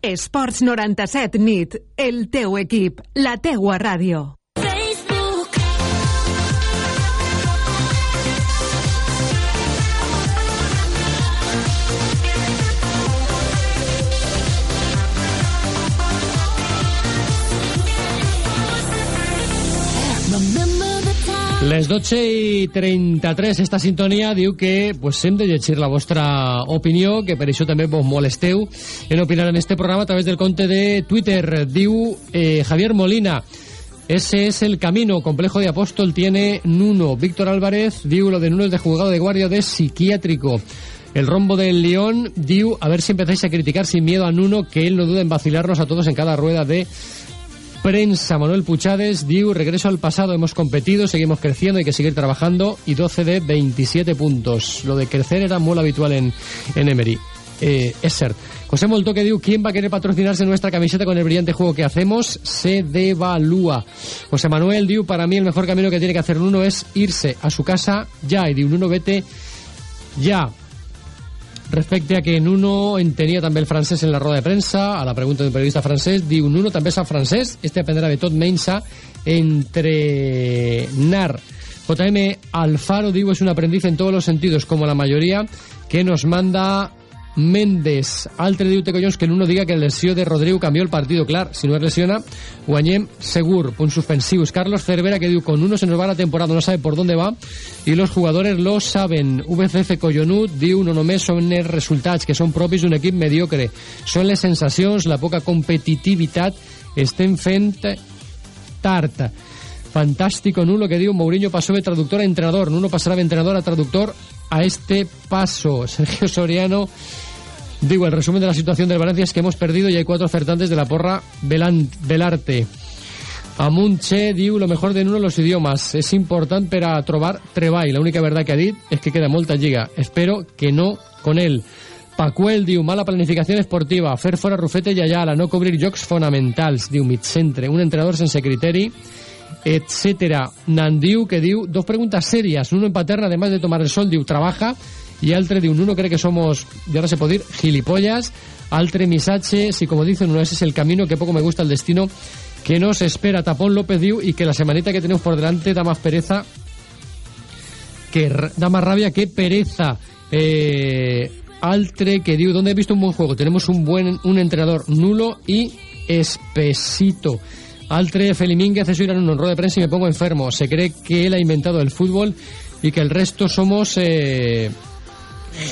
Esports 97 NIT, el teu equip, la teua ràdio. Les 12 i 33, esta sintonia diu que pues, hem de llegir la vostra opinió, que per això també vos molesteu en opinar en este programa a través del compte de Twitter. Diu eh, Javier Molina, ese es el camino, complejo de apóstol tiene Nuno. Víctor Álvarez, diu lo de Nuno es de jugado de guardia de psiquiátrico. El rombo del León, diu, a ver si empezáis a criticar sin miedo a Nuno, que él no duda en vacilarnos a todos en cada rueda de prensa. Manuel Puchades, Diu, regreso al pasado, hemos competido, seguimos creciendo, hay que seguir trabajando y 12 de 27 puntos. Lo de crecer era muy habitual en, en Emery. Eh, es cert. José Molto que diu, ¿quién va a querer patrocinarse nuestra camiseta con el brillante juego que hacemos? Se devalúa. José Manuel diu, para mí el mejor camino que tiene que hacer uno es irse a su casa ya. Y diu, Nuno, vete ya. Respecte a que Nuno entenia també el francès en la roda de premsa, a la pregunta d'un periodista francès, diu Nuno també sap francès, este aprendrà de tot menys a entrenar. JM Alfaro, diu, es un aprendiz en todos los sentidos, como la mayoría que nos manda Méndez. Altre diu Teco Jones que Nuno diga que lesió de Rodrigo cambió el partido. Clar, si no es lesiona, guanyem segur. Punts suspensius. Carlos Cervera que diu con uno se nos va la temporada, no sabe por dónde va y los jugadores lo saben. VCF Collonut diu no només són els resultats que són propis d'un equip mediocre. Són les sensacions, la poca competitivitat estem fent tard. Fantástico Nulo que diu Mourinho pasó de traductor a entrenador. Nuno pasará de entrenador a traductor a este paso. Sergio Soriano digo, el resumen de la situación del Valencia es que hemos perdido y hay cuatro ofertantes de la porra Belarte. Amunche diu lo mejor de Nuno los idiomas. Es importante para trobar treball. La única verdad que ha dit es que queda molta lliga. Espero que no con él. Pacuel diu, mala planificació esportiva, fer fora Rufete i Ayala, no cobrir jocs fonamentals, diu Mitcentre, un entrenador sense criteri, etcétera. Nandiu que diu, dos preguntas serias, uno en Paterna, además de tomar el sol, diu, trabaja, y altre diu, uno cree que somos, y ahora se puede ir, gilipollas, altre misache, si como dicen, uno ese es el camino, que poco me gusta el destino, que nos espera, Tapón López diu, y que la semanita que tenemos por delante da más pereza, que da más rabia que pereza. Eh, altre que diu, ¿dónde he visto un buen juego? Tenemos un buen un entrenador nulo y espesito. Altre Felimínguez es ir en un rueda de prensa y me pongo enfermo. Se cree que él ha inventado el fútbol y que el resto somos eh,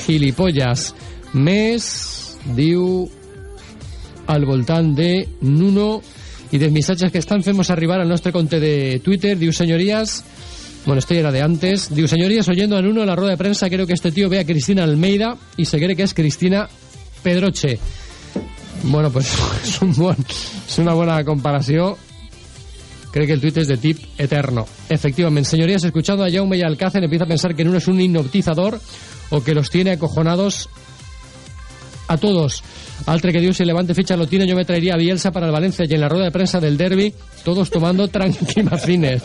gilipollas. Mes diu al voltant de Nuno y de missatges que estan fent arribar al nostre compte de Twitter. Diu, señorías, bueno, esto ya era de antes. Diu, señorías, oyendo a Nuno en la rueda de prensa, creo que este tío ve a Cristina Almeida y se cree que es Cristina Pedroche. Bueno, pues es, un buen, es una buena comparación. Cree que el tuit es de tip eterno. Efectivamente, señorías, escuchando a Jaume y Alcácer, empieza a pensar que Nuno es un hipnotizador o que los tiene acojonados a todos. Altre que Dios se levante ficha lo tiene, yo me traería a Bielsa para el Valencia y en la rueda de prensa del derby, todos tomando tranquimacines.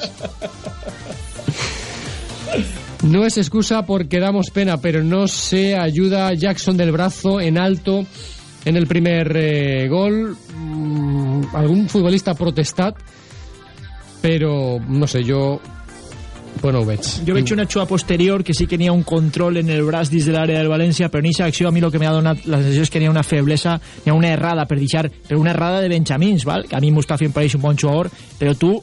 No es excusa porque damos pena, pero no se ayuda Jackson del brazo en alto en el primer eh, gol. Mm, algún futbolista protestat, però no sé, jo bueno, ho veig. Jo veig una xua posterior que sí que n'hi ha un control en el braç dins de l'àrea del València, però en aquesta acció a mi el que m'ha donat la sensació és que n'hi ha una feblesa, n'hi ha una errada per deixar, però una errada de Benjamins, val? que a mi Mustafi em pareix un bon jugador, però tu,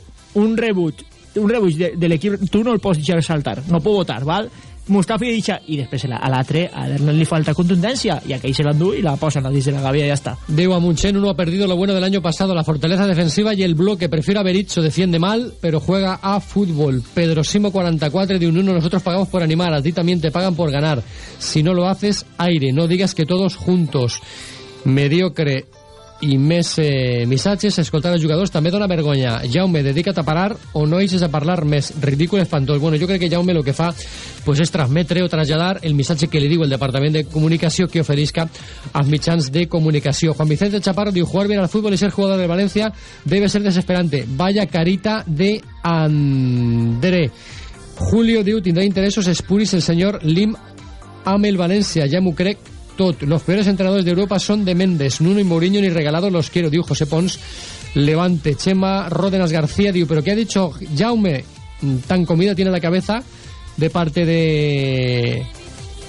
un rebut, un rebuig de, de l'equip, tu no el pots deixar saltar, no pot votar, val? Mustafi deixa, i després a l'altre a l'altre li falta contundència i aquell se l'endú i la posen a dins de la gavia i ja està Deu a uno ha perdido lo bueno del año pasado la fortaleza defensiva y el bloque prefiero a Berizzo defiende mal pero juega a fútbol. Pedro Simo 44 de un uno nosotros pagamos por animar a ti también te pagan por ganar. Si no lo haces aire no digas que todos juntos. Mediocre i més eh, missatges, escoltar els jugadors també dona vergonya. Jaume, dedica't a parar o no deixes a parlar més. Ridícul espantós. Bueno, jo crec que Jaume el que fa pues, és transmetre o traslladar el missatge que li diu el Departament de Comunicació que oferisca als mitjans de comunicació. Juan Vicente Chaparro diu, jugar bien al fútbol y ser jugador de Valencia debe ser desesperante. Vaya carita de André. Julio diu, tindrà interessos espuris el senyor Lim amb el València. Ja m'ho crec tot. Los peores entrenadores de Europa son de Méndez. Nuno y Mourinho ni regalados los quiero, dijo José Pons. Levante, Chema, Ródenas García, digo, pero ¿qué ha dicho Jaume? Tan comida tiene la cabeza de parte de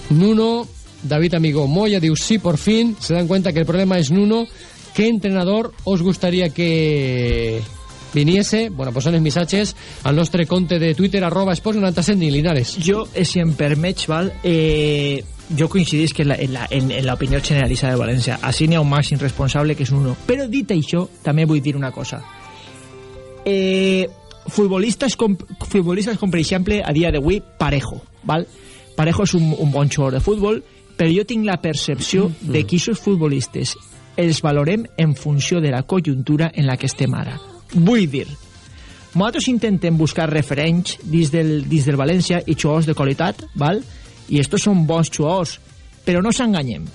Nuno. David Amigo Moya, diu, sí, por fin, se dan cuenta que el problema es Nuno. ¿Qué entrenador os gustaría que viniese? Bueno, pues son els missatges al nostre compte de Twitter, arroba esports 97 ni Linares. Jo, eh, si em eh, jo coincidís que en la, en, la, en, en l'opinió generalitzada de València així n'hi ha un màxim responsable que és Nuno però dit això també vull dir una cosa eh, futbolistes com, futbolistes com per exemple a dia d'avui Parejo val? Parejo és un, un bon jugador de futbol però jo tinc la percepció mm. de que aquests futbolistes els valorem en funció de la conjuntura en la que estem ara vull dir nosaltres intentem buscar referents dins del, dins del València i jugadors de qualitat val? I estos són bons jugadors però no s'enganyem.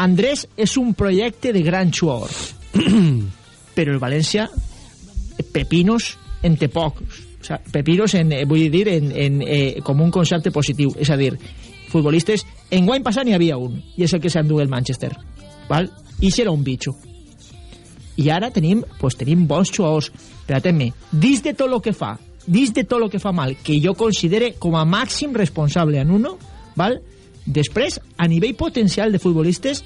Andrés és un projecte de gran jugador però el València pepinos en té pocs. O sea, pepinos en, eh, vull dir en, en, eh, com un concepte positiu. És a dir, futbolistes en guany passat n'hi havia un i és el que s'endú el Manchester val? i era un bitxo. I ara tenim, pues, tenim bons jugadors però atén-me, dins de tot el que fa dins de tot el que fa mal que jo considere com a màxim responsable en uno val? Després, a nivell potencial de futbolistes,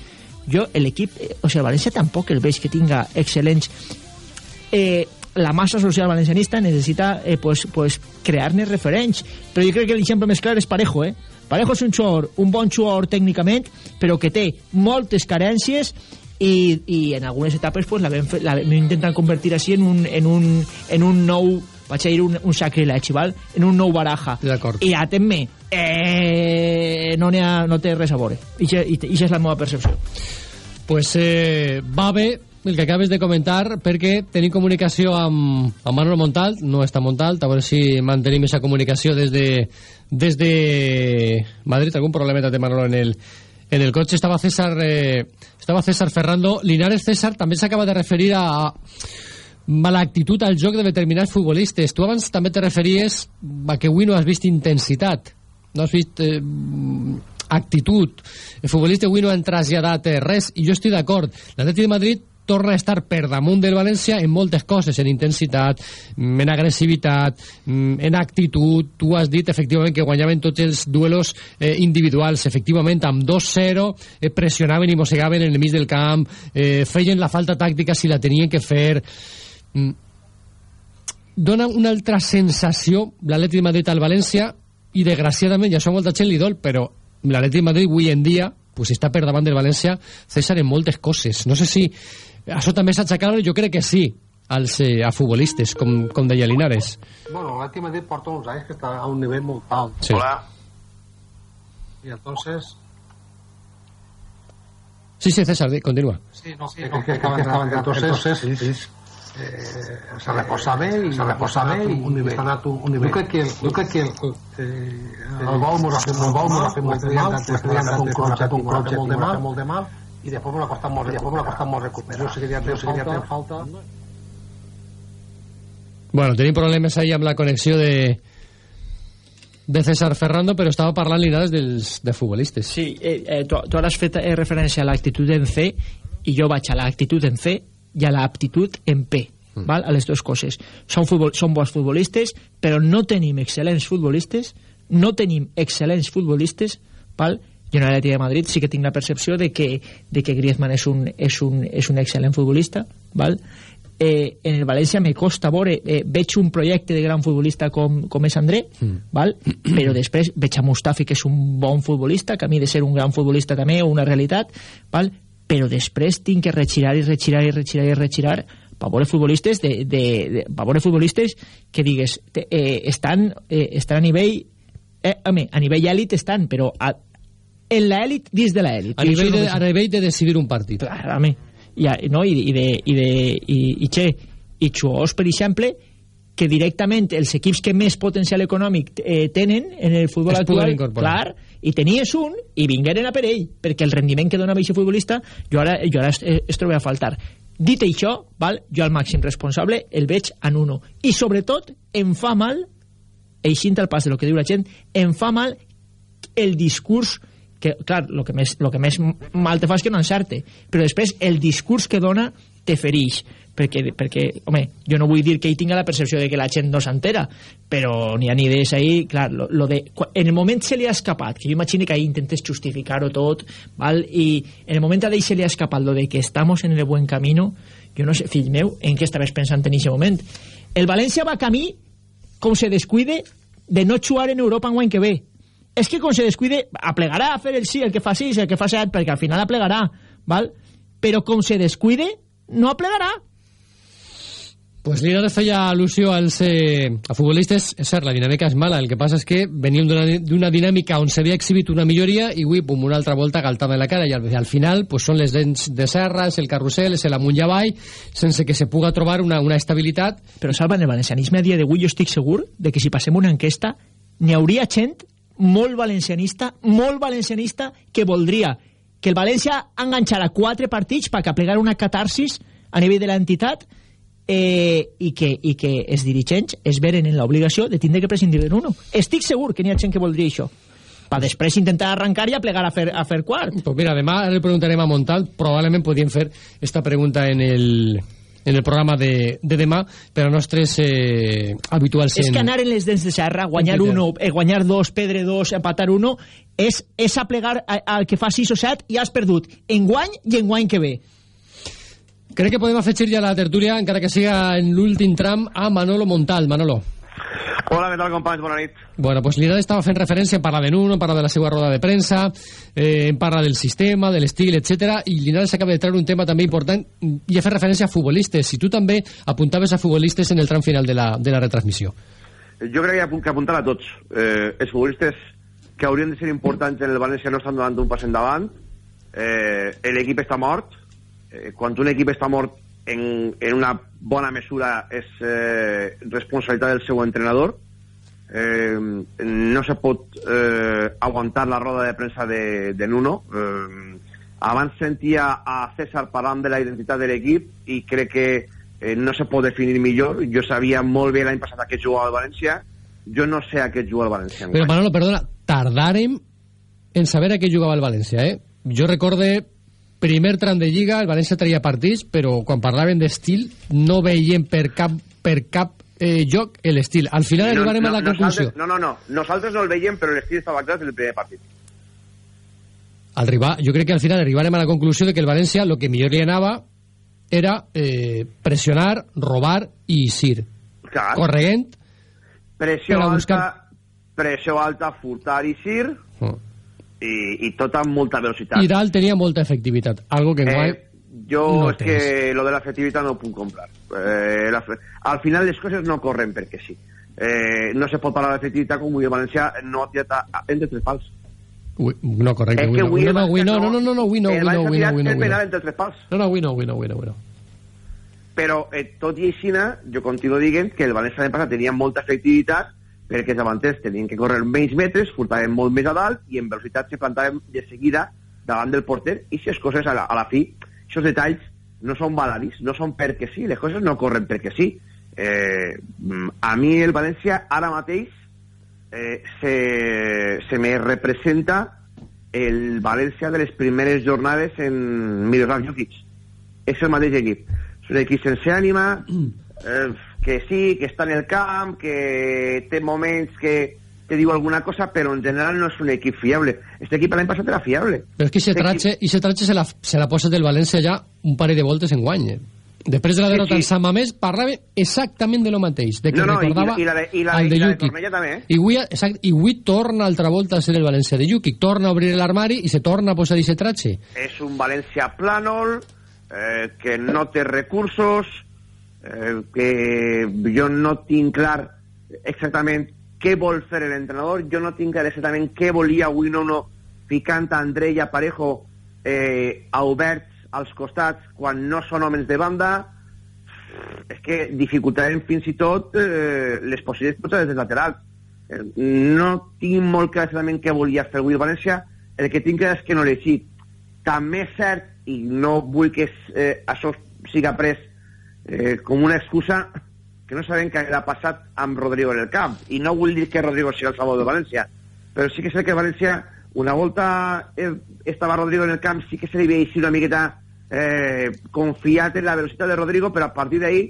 jo, l'equip, eh, o sigui, el València tampoc el veig que tinga excel·lents. Eh, la massa social valencianista necessita eh, pues, pues, crear-ne referents, però jo crec que l'exemple més clar és Parejo, eh? Parejo és un jugador, un bon jugador tècnicament, però que té moltes carències i, i en algunes etapes pues, la, vam, la vam intentar convertir així en un, en un, en un nou vaig a dir un, un sacrilegi, val? en un nou baraja i atenme eh, no, ha, no té res a veure. I això és la meva percepció. Pues eh, va bé el que acabes de comentar perquè tenim comunicació amb, amb Manolo Montal, no està Montal, a veure si mantenim aquesta comunicació des de, des de Madrid, algun problema té Manolo en el, en el cotxe, estava César, eh, estava César Ferrando, Linares César també s'acaba de referir a, mala actitud al joc de determinats futbolistes. Tu abans també te referies a que avui no has vist intensitat, no has vist eh, actitud. El futbolista avui no han traslladat eh, res, i jo estic d'acord. L'Atleti de Madrid torna a estar per damunt del València en moltes coses, en intensitat, mm, en agressivitat, mm, en actitud. Tu has dit, efectivament, que guanyaven tots els duelos eh, individuals. Efectivament, amb 2-0 eh, pressionaven i mossegaven en el mig del camp, eh, feien la falta tàctica si la tenien que fer. Mm. Dona una altra sensació l'Atleti de Madrid al València i desgraciadament, ja això a molta gent li dol, però l'Atleti de Madrid avui en dia pues, està per davant del València César en moltes coses. No sé si això també és aixecable, jo crec que sí als, eh, a futbolistes, com, com deia Linares. Bueno, l'Atleti de Madrid porta uns anys que està a un nivell molt alt. Sí. Hola. Y entonces... Sí, sí, César, continua. Sí, no, sí, que, que acaban, acaban de entonces, entonces eh, se reposa bé i se reposa bé i un nivell. Un nivell. Jo crec que, jo crec que eh, el gol mos ha fet molt, mos ha fet molt de mal, després ha un cotxe, un cotxe molt de mal, molt de mal, i després m'ha costat molt, després m'ha costat molt recuperar. Jo seguiria, fent falta. Bueno, tenim problemes ahí amb la connexió de de César Ferrando, però estava parlant Linares dels, de futbolistes. Sí, eh, eh, tu, tu ara has fet eh, referència a l'actitud en C i jo vaig a l'actitud en C i a l'aptitud en P mm. val? a les dues coses són, futbol, són bons futbolistes però no tenim excel·lents futbolistes no tenim excel·lents futbolistes val? jo en l'Atleti de Madrid sí que tinc la percepció de que, de que Griezmann és un, és un, és un excel·lent futbolista val? Eh, en el València me costa veure eh, veig un projecte de gran futbolista com, com és André Mm. val? però després veig a Mustafi que és un bon futbolista que a mi de ser un gran futbolista també una realitat val? Però després tinc que retirar i retirar i retirar i retirar per veure futbolistes de, de, de, per veure futbolistes que digues te, eh, estan, eh, estan a nivell eh, home, a nivell èlit estan però a, en l'èlit dins de l'èlit A nivell de, a nivell de decidir un partit. Clarament. I, a- no? I, i, de, i, de, i, i, che, i xuós, per exemple, que directament els equips que més potencial econòmic eh, tenen en el futbol Es actual, clar, i tenies un i vingueren a per ell, perquè el rendiment que donava aquest futbolista jo ara, jo ara es, es trobo a faltar. Dit això, val, jo al màxim responsable el veig en uno. I sobretot em fa mal, eixint al pas de lo que diu la gent, em fa mal el discurs que, clar, el que més, lo que més mal te fa és que no encerte, però després el discurs que dona te ferix perquè, perquè, home, jo no vull dir que ell tinga la percepció de que la gent no s'entera però n'hi ha ni idees ahí clar, lo, lo de, en el moment se li ha escapat que jo imagino que ahí intentes justificar-ho tot val? i en el moment d'ell se li ha escapat lo de que estamos en el buen camino jo no sé, fill meu, en què estaves pensant en aquest moment el València va camí com se descuide de no jugar en Europa en guany que ve és que com se descuide aplegarà a fer el sí, el que fa 6, el que fa 7 perquè al final aplegarà val? però com se descuide no aplegarà Pues Linares feia al·lusió als eh, a futbolistes. És cert, la dinàmica és mala. El que passa és que veníem d'una dinàmica on s'havia exhibit una milloria i avui, pum, una altra volta galtada en la cara. I al, al final pues, són les dents de serra, és el carrusel, és l'amunt i avall, sense que se puga trobar una, una estabilitat. però salva en el valencianisme a dia d'avui jo estic segur de que si passem una enquesta n'hi hauria gent molt valencianista molt valencianista que voldria que el València enganxara quatre partits perquè aplegar una catarsis a nivell de l'entitat eh, i, que, i que els dirigents es veren en l'obligació de tindre que prescindir d'un uno. Estic segur que n'hi ha gent que voldria això per després intentar arrencar i aplegar a fer, a fer quart. Pues mira, demà le preguntarem a Montal. Probablement podíem fer esta pregunta en el, en el programa de, de demà per a nostres eh, habituals És en... que anar en les dents de serra, guanyar uno, eh, guanyar dos, pedre dos, empatar uno, és, és aplegar al que fa 6 o 7 i has perdut en guany i en guany que ve. Crec que podem afegir ja la tertúlia, encara que siga en l'últim tram, a Manolo Montal. Manolo. Hola, què tal, companys? Bona nit. Bueno, pues Linares estava fent referència, en parla de Nuno, parla de la seva roda de premsa, eh, en parla del sistema, de l'estil, etc. i Linares acaba de treure un tema també important i ha fet referència a futbolistes. Si tu també apuntaves a futbolistes en el tram final de la, de la retransmissió. Jo crec que apuntar a tots. Eh, els futbolistes que haurien de ser importants en el València no estan donant un pas endavant. Eh, L'equip està mort. Eh, quan un equip està mort en, en una bona mesura és eh, responsabilitat del seu entrenador. Eh, no se pot eh, aguantar la roda de premsa de, de Nuno. Eh, abans sentia a César parlant de la identitat de l'equip i crec que eh, no se pot definir millor. Jo sabia molt bé l'any passat a què jugava el València. Jo no sé a què juga el València. Però Manolo, perdona, tardarem en saber a què jugava el València, eh? Jo recorde primer tram de Lliga, el València traia partits, però quan parlaven d'estil no veiem per cap, per cap eh, joc l'estil. Al final no, arribarem no, a la conclusió. No, no, no. Nosaltres no el veiem, però l'estil estava clar des del primer partit. Al rival, jo crec que al final arribarem a la conclusió de que el València el que millor li anava era eh, pressionar, robar i eixir. Clar. Corregent Pressió alta, buscar- pressió alta, furtar i sir, Oh. I, i tot amb molta velocitat. i dalt tenia molta efectivitat, algo que enguany Eh, jo no és que lo de l'efectivitat no ho puc comprar. Eh, la, al final les coses no corren perquè sí. Eh, no se pot parlar d'efectivitat com el València no ha tirat entre tres pals. Ui, no, correcte, És que no. avui No, no, avui no, no, no, no, no, avui no, avui no, avui no, avui no, avui no. entre tres pals. No, no, avui no, avui no, avui no, avui no. Però eh, tot i així, jo continuo dient que el València l'any passat tenia molta efectivitat perquè els davanters tenien que córrer menys metres, furtaven molt més a dalt i en velocitat se plantaven de seguida davant del porter i si les coses a la, a la fi, aquests detalls no són baladis, no són perquè sí, les coses no corren perquè sí. Eh, a mi el València ara mateix eh, se, se me representa el València de les primeres jornades en Miroslav Jukic. És el mateix equip. És un equip sense ànima, eh, que sí, que està en el camp, que té moments que te diu alguna cosa, però en general no és un equip fiable. Este equip l'any passat era fiable. Però és que Este ese tratge, ese tratge se la, se la posa del València ja un parell de voltes en guany. eh. Després de la Sí, derrota sí. en Sant Mamés parlava exactament de lo mateix, de que No, no, i- recordava i la de- i la de- al de i la de Jukic. Cornellà també, eh? I avui, exacte, i avui torna altra volta a ser el València de Jukic, torna a obrir l'armari i se torna a posar ese tratge. és un València plànol, eh, que no té recursos, eh, que jo no tinc clar exactament què vol fer l'entrenador, jo no tinc clar exactament què volia avui no, no ficant a André i a Parejo eh, a oberts als costats quan no són homes de banda, és que dificultarem fins i tot eh, les possibilitats des laterals. Eh, no tinc molt clar exactament què volia fer avui València, el que tinc clar és que no l'he eixit. També és cert, i no vull que eh, això siga pres eh, com una excusa, que no sabem què ha passat amb Rodrigo en el camp. I no vull dir que Rodrigo sigui el salvador de València, però sí que sé que València, una volta eh, estava Rodrigo en el camp, sí que se li veia així una miqueta eh, confiat en la velocitat de Rodrigo, però a partir d'ahí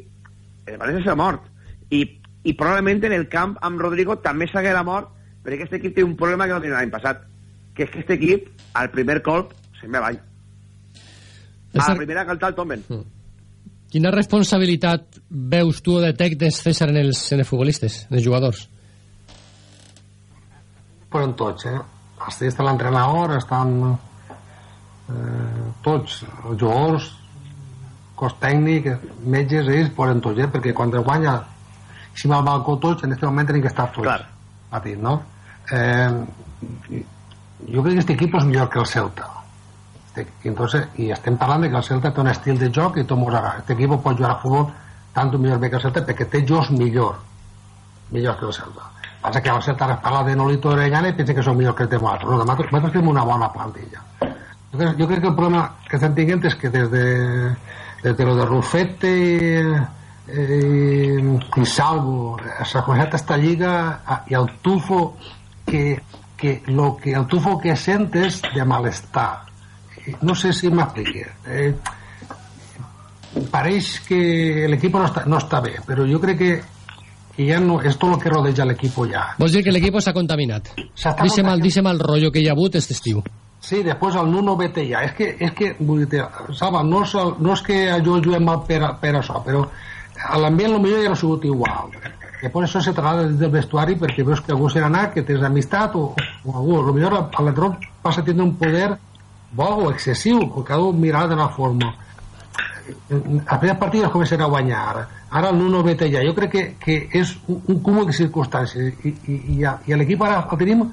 el València s'ha mort. I, I probablement en el camp amb Rodrigo també s'haguera mort, perquè aquest equip té un problema que no tenia l'any passat, que és que aquest equip, al primer colp, se'n ve avall. A la primera calta el tomben. Quina responsabilitat veus tu o detectes, César, en els, en els futbolistes, en els jugadors? Però en tots, eh? Està, està l'entrenador, estan eh, tots, els jugadors, cos tècnic, metges, ells poden tots, eh? Perquè quan guanya, si va al balcó tots, en aquest moment tenen que estar tots. Clar. Patint, no? Eh, jo crec que aquest equip és millor que el Celta. Entonces, i estem parlant de que el Celta té un estil de joc i tot mos agrada. Este equip pot jugar a futbol tant o millor bé que el Celta perquè té jocs millor millor que el Celta. Passa que el Celta ara parla de Nolito Orellana i pensa que són millors que el tema altre. No, nosaltres, tenim una bona plantilla. Jo crec, jo crec que el problema que estem tinguent és que des de, des de lo de Rufete eh, i Salvo s'ha començat esta lliga a- i el tufo que, que, lo que el tufo que sentes de malestar no sé si m'explique eh, pareix que l'equip no, està, no està bé però jo crec que, que ja no, és tot el que rodeja l'equip ja Vols dir que l'equip s'ha contaminat? Deixem el, deixem el rotllo que hi ha hagut este estiu. Sí, després el Nuno vete ja. És que, és que vull dir, Salva, no és, no és que jo juguem mal per, per això, però l'ambient potser ja no ha sigut igual. que por això se traslada des del vestuari perquè veus que algú serà anar, que tens amistat o, o algú, a lo millor a l'altre passa a tindre un poder bo o excessiu, o cada un mirarà d'una forma. A primer partit es començarà a guanyar ara, ara el Nuno vete ja. Jo crec que, que és un, un cúmul de circumstàncies i, i, i, a, i l'equip ara el tenim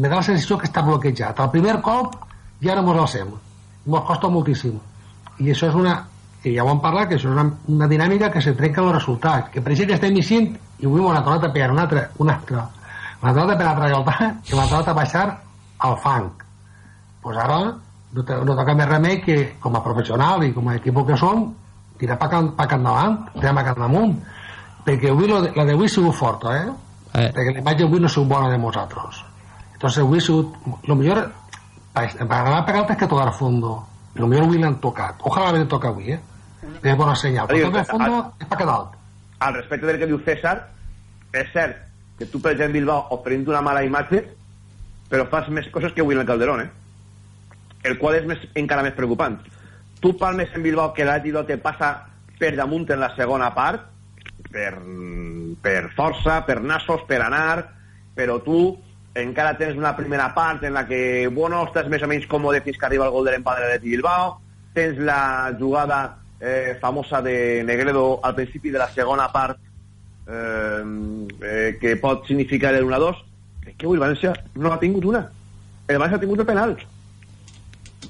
me da la sensació que està bloquejat. El primer cop ja no mos alcem. Mos costa moltíssim. I això és una i ja ho hem parlat, que això és una, una dinàmica que se trenca els resultats, que pareixia que estem eixint i avui ha tornat a pegar un altre, un altre, m'ha tornat a pegar altra volta i m'ha tornat a baixar al fang pues ara no, te, no toca més remei que com a professional i com a equip que som tirar pa, can, pa can davant tirar pa can damunt perquè avui lo de, la d'avui ha sigut forta eh? eh. perquè l'imatge avui no ha sigut bona de nosaltres entonces avui ha sigut lo millor para ganar penaltes que tocar fondo lo millor avui l'han tocat ojalà l'havien tocat avui eh? és bona senyal però tocar fondo és pa quedar alt al respecte del que diu César és cert que tu per exemple Bilbao oferint una mala imatge però fas més coses que avui en el Calderón eh? El qual és més, encara més preocupant. Tu palmes en Bilbao que l'Àtilo te passa per damunt en la segona part, per, per força, per nassos, per anar, però tu encara tens una primera part en la que, bueno, estàs més o menys còmode fins que arriba el gol de l'empadre de Bilbao, tens la jugada eh, famosa de Negredo al principi de la segona part eh, eh, que pot significar el 1-2, que avui el València no ha tingut una. El València ha tingut el penal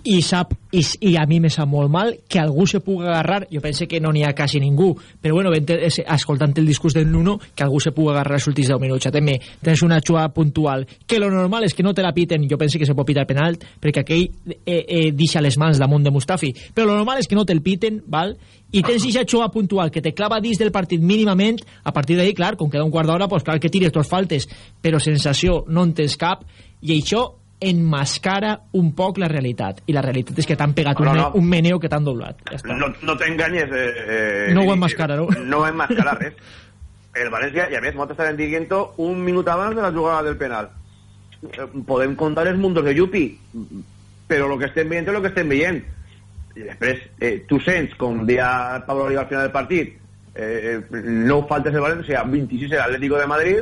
i sap i, i a mi me sap molt mal que algú se pugui agarrar, jo pense que no n'hi ha quasi ningú, però bueno, escoltant el discurs del Nuno, que algú se pugui agarrar els últims 10 minuts, també tens una xua puntual, que lo normal és que no te la piten, jo pense que se pot pitar penal perquè aquell eh, eh, deixa les mans damunt de Mustafi, però lo normal és que no te'l piten, val? i tens aquesta xua puntual que te clava dins del partit mínimament, a partir d'ahir, clar, com queda un quart d'hora, pues clar que tires tos faltes, però sensació no en tens cap, i això enmascara un poc la realitat. I la realitat és que t'han pegat no, un, no. un meneo que t'han doblat. Ja no, no t'enganyes eh, eh, no ho enmascara no? no ho enmascara res. El València, i a més moltes estaven dient un minut abans de la jugada del penal. Eh, podem contar els mundos de Yupi però el que estem veient és el que estem veient. I després eh, tu sents com dia Pablo Oliva al final del partit eh, no faltes el València 26 el Atlético de Madrid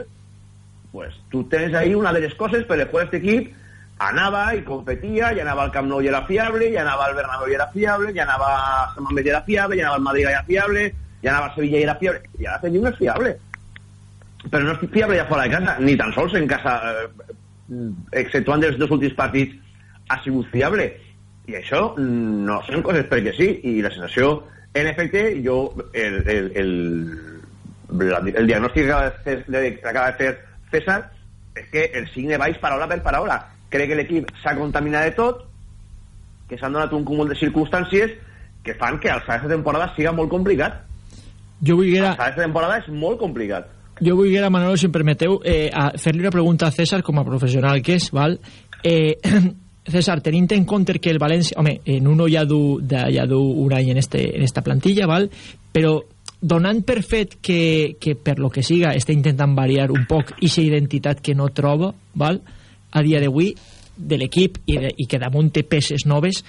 pues tu tens ahí una de les coses per les quals aquest equip anava i competia, i anava al Camp Nou i era fiable, i anava al Bernabéu i era fiable, i anava a Sant Mamés i era fiable, i anava al Madrid i era fiable, i anava a Sevilla i era fiable, i ara tenim és fiable. Però no és fiable ja fora de casa, ni tan sols en casa, eh, exceptuant els dos últims partits, ha sigut fiable. I això no són coses perquè sí, i la sensació, en efecte, jo, el, el, el, el diagnòstic que acaba de fer, que acaba de fer César, és que el signe baix paraula per paraula crec que l'equip s'ha contaminat de tot, que s'han donat un cúmul de circumstàncies que fan que alçar aquesta temporada siga molt complicat. Jo vull que era... Alçar aquesta temporada és molt complicat. Jo vull que era, Manolo, si em permeteu, eh, fer-li una pregunta a César com a professional que és, val? Eh, César, tenint en compte que el València... Home, en uno ja du, de, ja du un any en, este, en esta plantilla, val? però donant per fet que, que per lo que siga està intentant variar un poc aquesta identitat que no troba, val? A dia d'avui de l'equip i, de, i que damunt té peces noves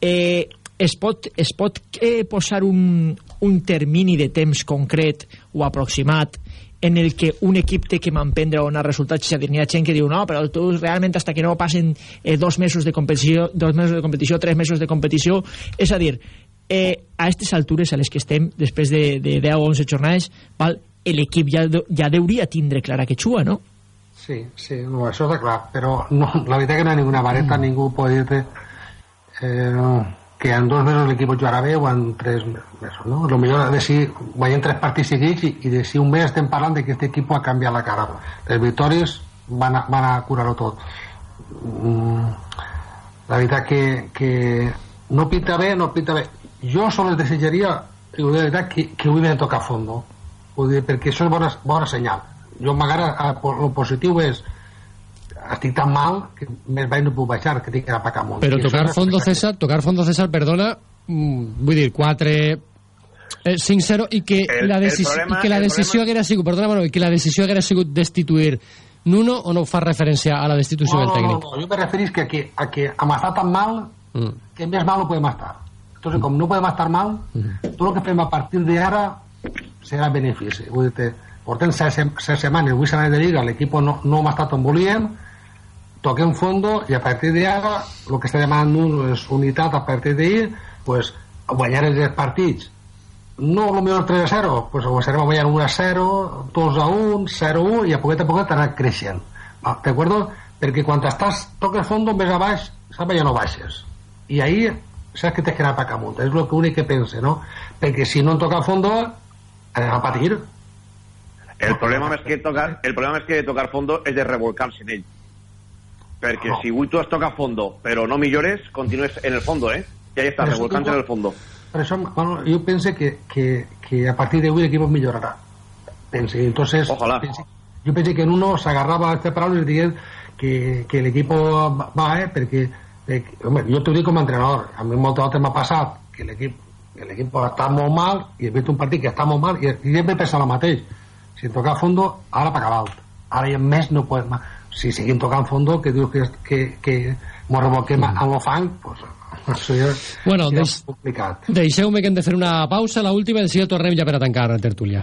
eh, es pot, es pot eh, posar un, un termini de temps concret o aproximat en el que un equip té que manprendre o anar resultats, és a dir, ha gent que diu no, però tu realment hasta que no passen eh, dos mesos de competició, dos mesos de competició, tres mesos de competició, és a dir, eh, a aquestes altures a les que estem, després de, de 10 o 11 jornades, l'equip ja, ja deuria tindre clara que xua, no? Sí, sí, no, això està clar, però no, la veritat que no hi ha ninguna vareta, mm. ningú pot dir-te eh, que en dos mesos l'equip jugarà bé o en tres mesos, no? Lo millor de si guanyem tres partits seguits i, i de si un mes estem parlant de que aquest equip ha canviat la cara. Les victòries van a, van a curar-ho tot. Mm, la veritat que, que no pinta bé, no pinta bé. Jo sols desitjaria, i ho de veritat, que, que avui vam tocar a fondo. Vull dir, perquè això és bona, bona senyal jo m'agrada el positiu és estic tan mal que més baix no puc baixar que tinc que anar per amunt però tocar fondo César tocar fondo César perdona mm, vull dir 4 eh, 5-0 i que el, la, deci problema, i que la decisió problema... haguera sigut perdona Manolo, que la decisió haguera sigut destituir Nuno o no fa referència a la destitució no, del tècnic? No, no, jo me referís que, que, a que amb estar tan mal mm. que més mal no podem estar entonces com no podem estar mal mm. tot el que fem a partir de ara serà benefici vull dir portem set, set setmanes, vuit setmanes de lliga, l'equip no, no m'ha estat on volíem, toquem fondo i a partir d'ara el que està demanant és unitat a partir d'ahir pues, guanyar els partits. No el millor 3 a 0 pues començarem a guanyar 1 a 0 2 a 1, 0 a 1 i a poquet a poquet anar creixent. Va, d'acord? perquè quan estàs toques fondo més a baix saps ja no baixes. I ahir saps que tens que anar per amunt. És el que únic que pense no? perquè si no en toca fondo anem a patir El problema més que tocar, el problema més que tocar fondo és de revolcar-se en ell. Perquè si avui tu has tocat fondo, però no millores, continues en el fondo, eh? I ahí estàs, Però revolcant-te en el fondo. Per això, bueno, jo penso que, que, que a partir d'avui l'equip millorarà. Pense, entonces, Ojalá. pense- yo pensé que en uno se agarraba a este parado y dije que, que el equipo va, eh, perquè, perquè home, jo t'ho dic com a entrenador, a mi moltes vegades m'ha passat que l'equip l'equip està molt mal i he vist un partit que està molt mal i, i sempre pensa el mateix si tocar a fondo, ara per acabar ara ja més no podem si seguim tocant fondo que dius que, que, que mos revolquem a lo fang pues, això ja Bueno, deix- complicat. Deixeu-me que hem de fer una pausa, la última, i així tornem ja per a tancar la tertúlia.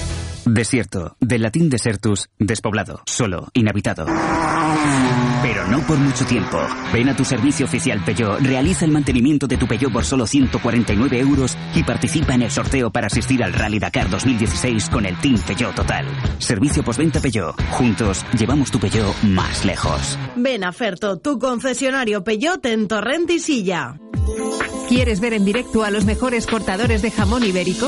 Desierto, del latín desertus, despoblado, solo, inhabitado. Pero no por mucho tiempo. Ven a tu servicio oficial Peugeot, realiza el mantenimiento de tu Peugeot por solo 149 euros y participa en el sorteo para asistir al Rally Dakar 2016 con el Team Peugeot Total. Servicio postventa Peugeot. Juntos llevamos tu Peugeot más lejos. Ven a Ferto, tu concesionario Peugeot en Torrent y Silla. ¿Quieres ver en directo a los mejores cortadores de jamón ibérico?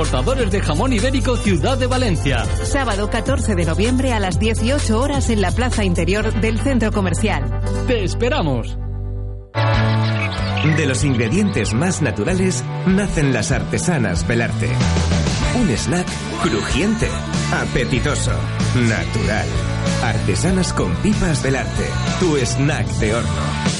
de jamón ibérico Ciudad de Valencia. Sábado 14 de noviembre a las 18 horas en la plaza interior del centro comercial. Te esperamos. De los ingredientes más naturales nacen las artesanas Belarte. Un snack crujiente, apetitoso, natural. Artesanas con pipas Belarte, tu snack de horno.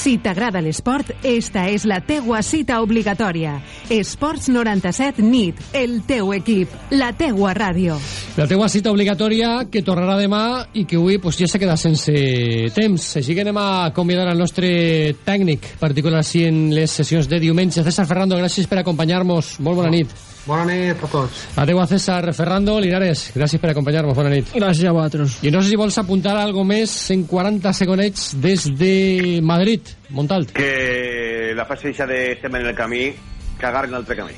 Si t'agrada l'esport, esta és la teua cita obligatòria. Esports 97 NIT, el teu equip, la teua ràdio. La teua cita obligatòria que tornarà demà i que avui pues, ja se queda sense temps. Així que anem a convidar al nostre tècnic particular així en les sessions de diumenge. César Ferrando, gràcies per acompanyar-nos. Molt bona nit. Bona nit a tots. Adeu a César Ferrando. Linares, gràcies per acompanyar-nos. Bona nit. Gràcies a vosaltres. I no sé si vols apuntar algo més en 40 segonets des de Madrid, Montalt. Que la fase eixa de estem en el camí, que agarren l'altre camí.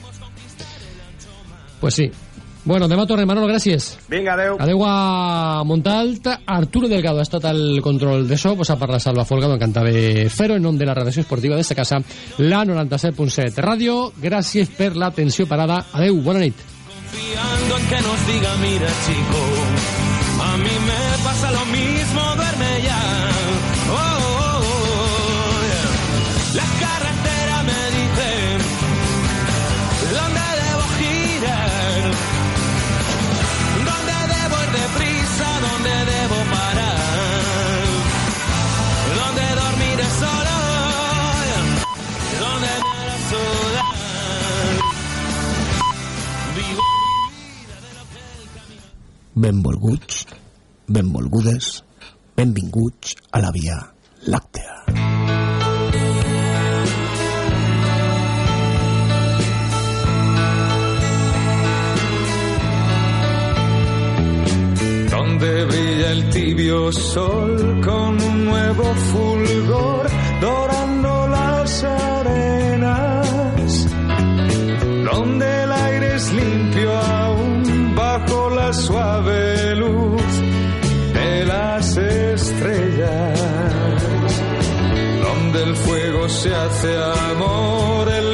Pues sí. Bueno, demà tornem, Manolo, gràcies. Vinga, adeu. Adeu a Montalt. Arturo Delgado ha estat al control de so, pues ha parlat Salva Folgado, encantat de fer-ho en nom de la redacció esportiva d'esta casa, la 97.7 Ràdio. Gràcies per l'atenció parada. Adeu, bona nit. confiando en que nos diga, mira chico, a mí me pasa lo mismo, duerme Benvolguts, benvolgudes, benvinguts a la Via Làctea. donde brilla el tibio sol con un nuevo fulgor dorando las arenas, donde el aire es limpio suave luz de las estrellas, donde el fuego se hace amor.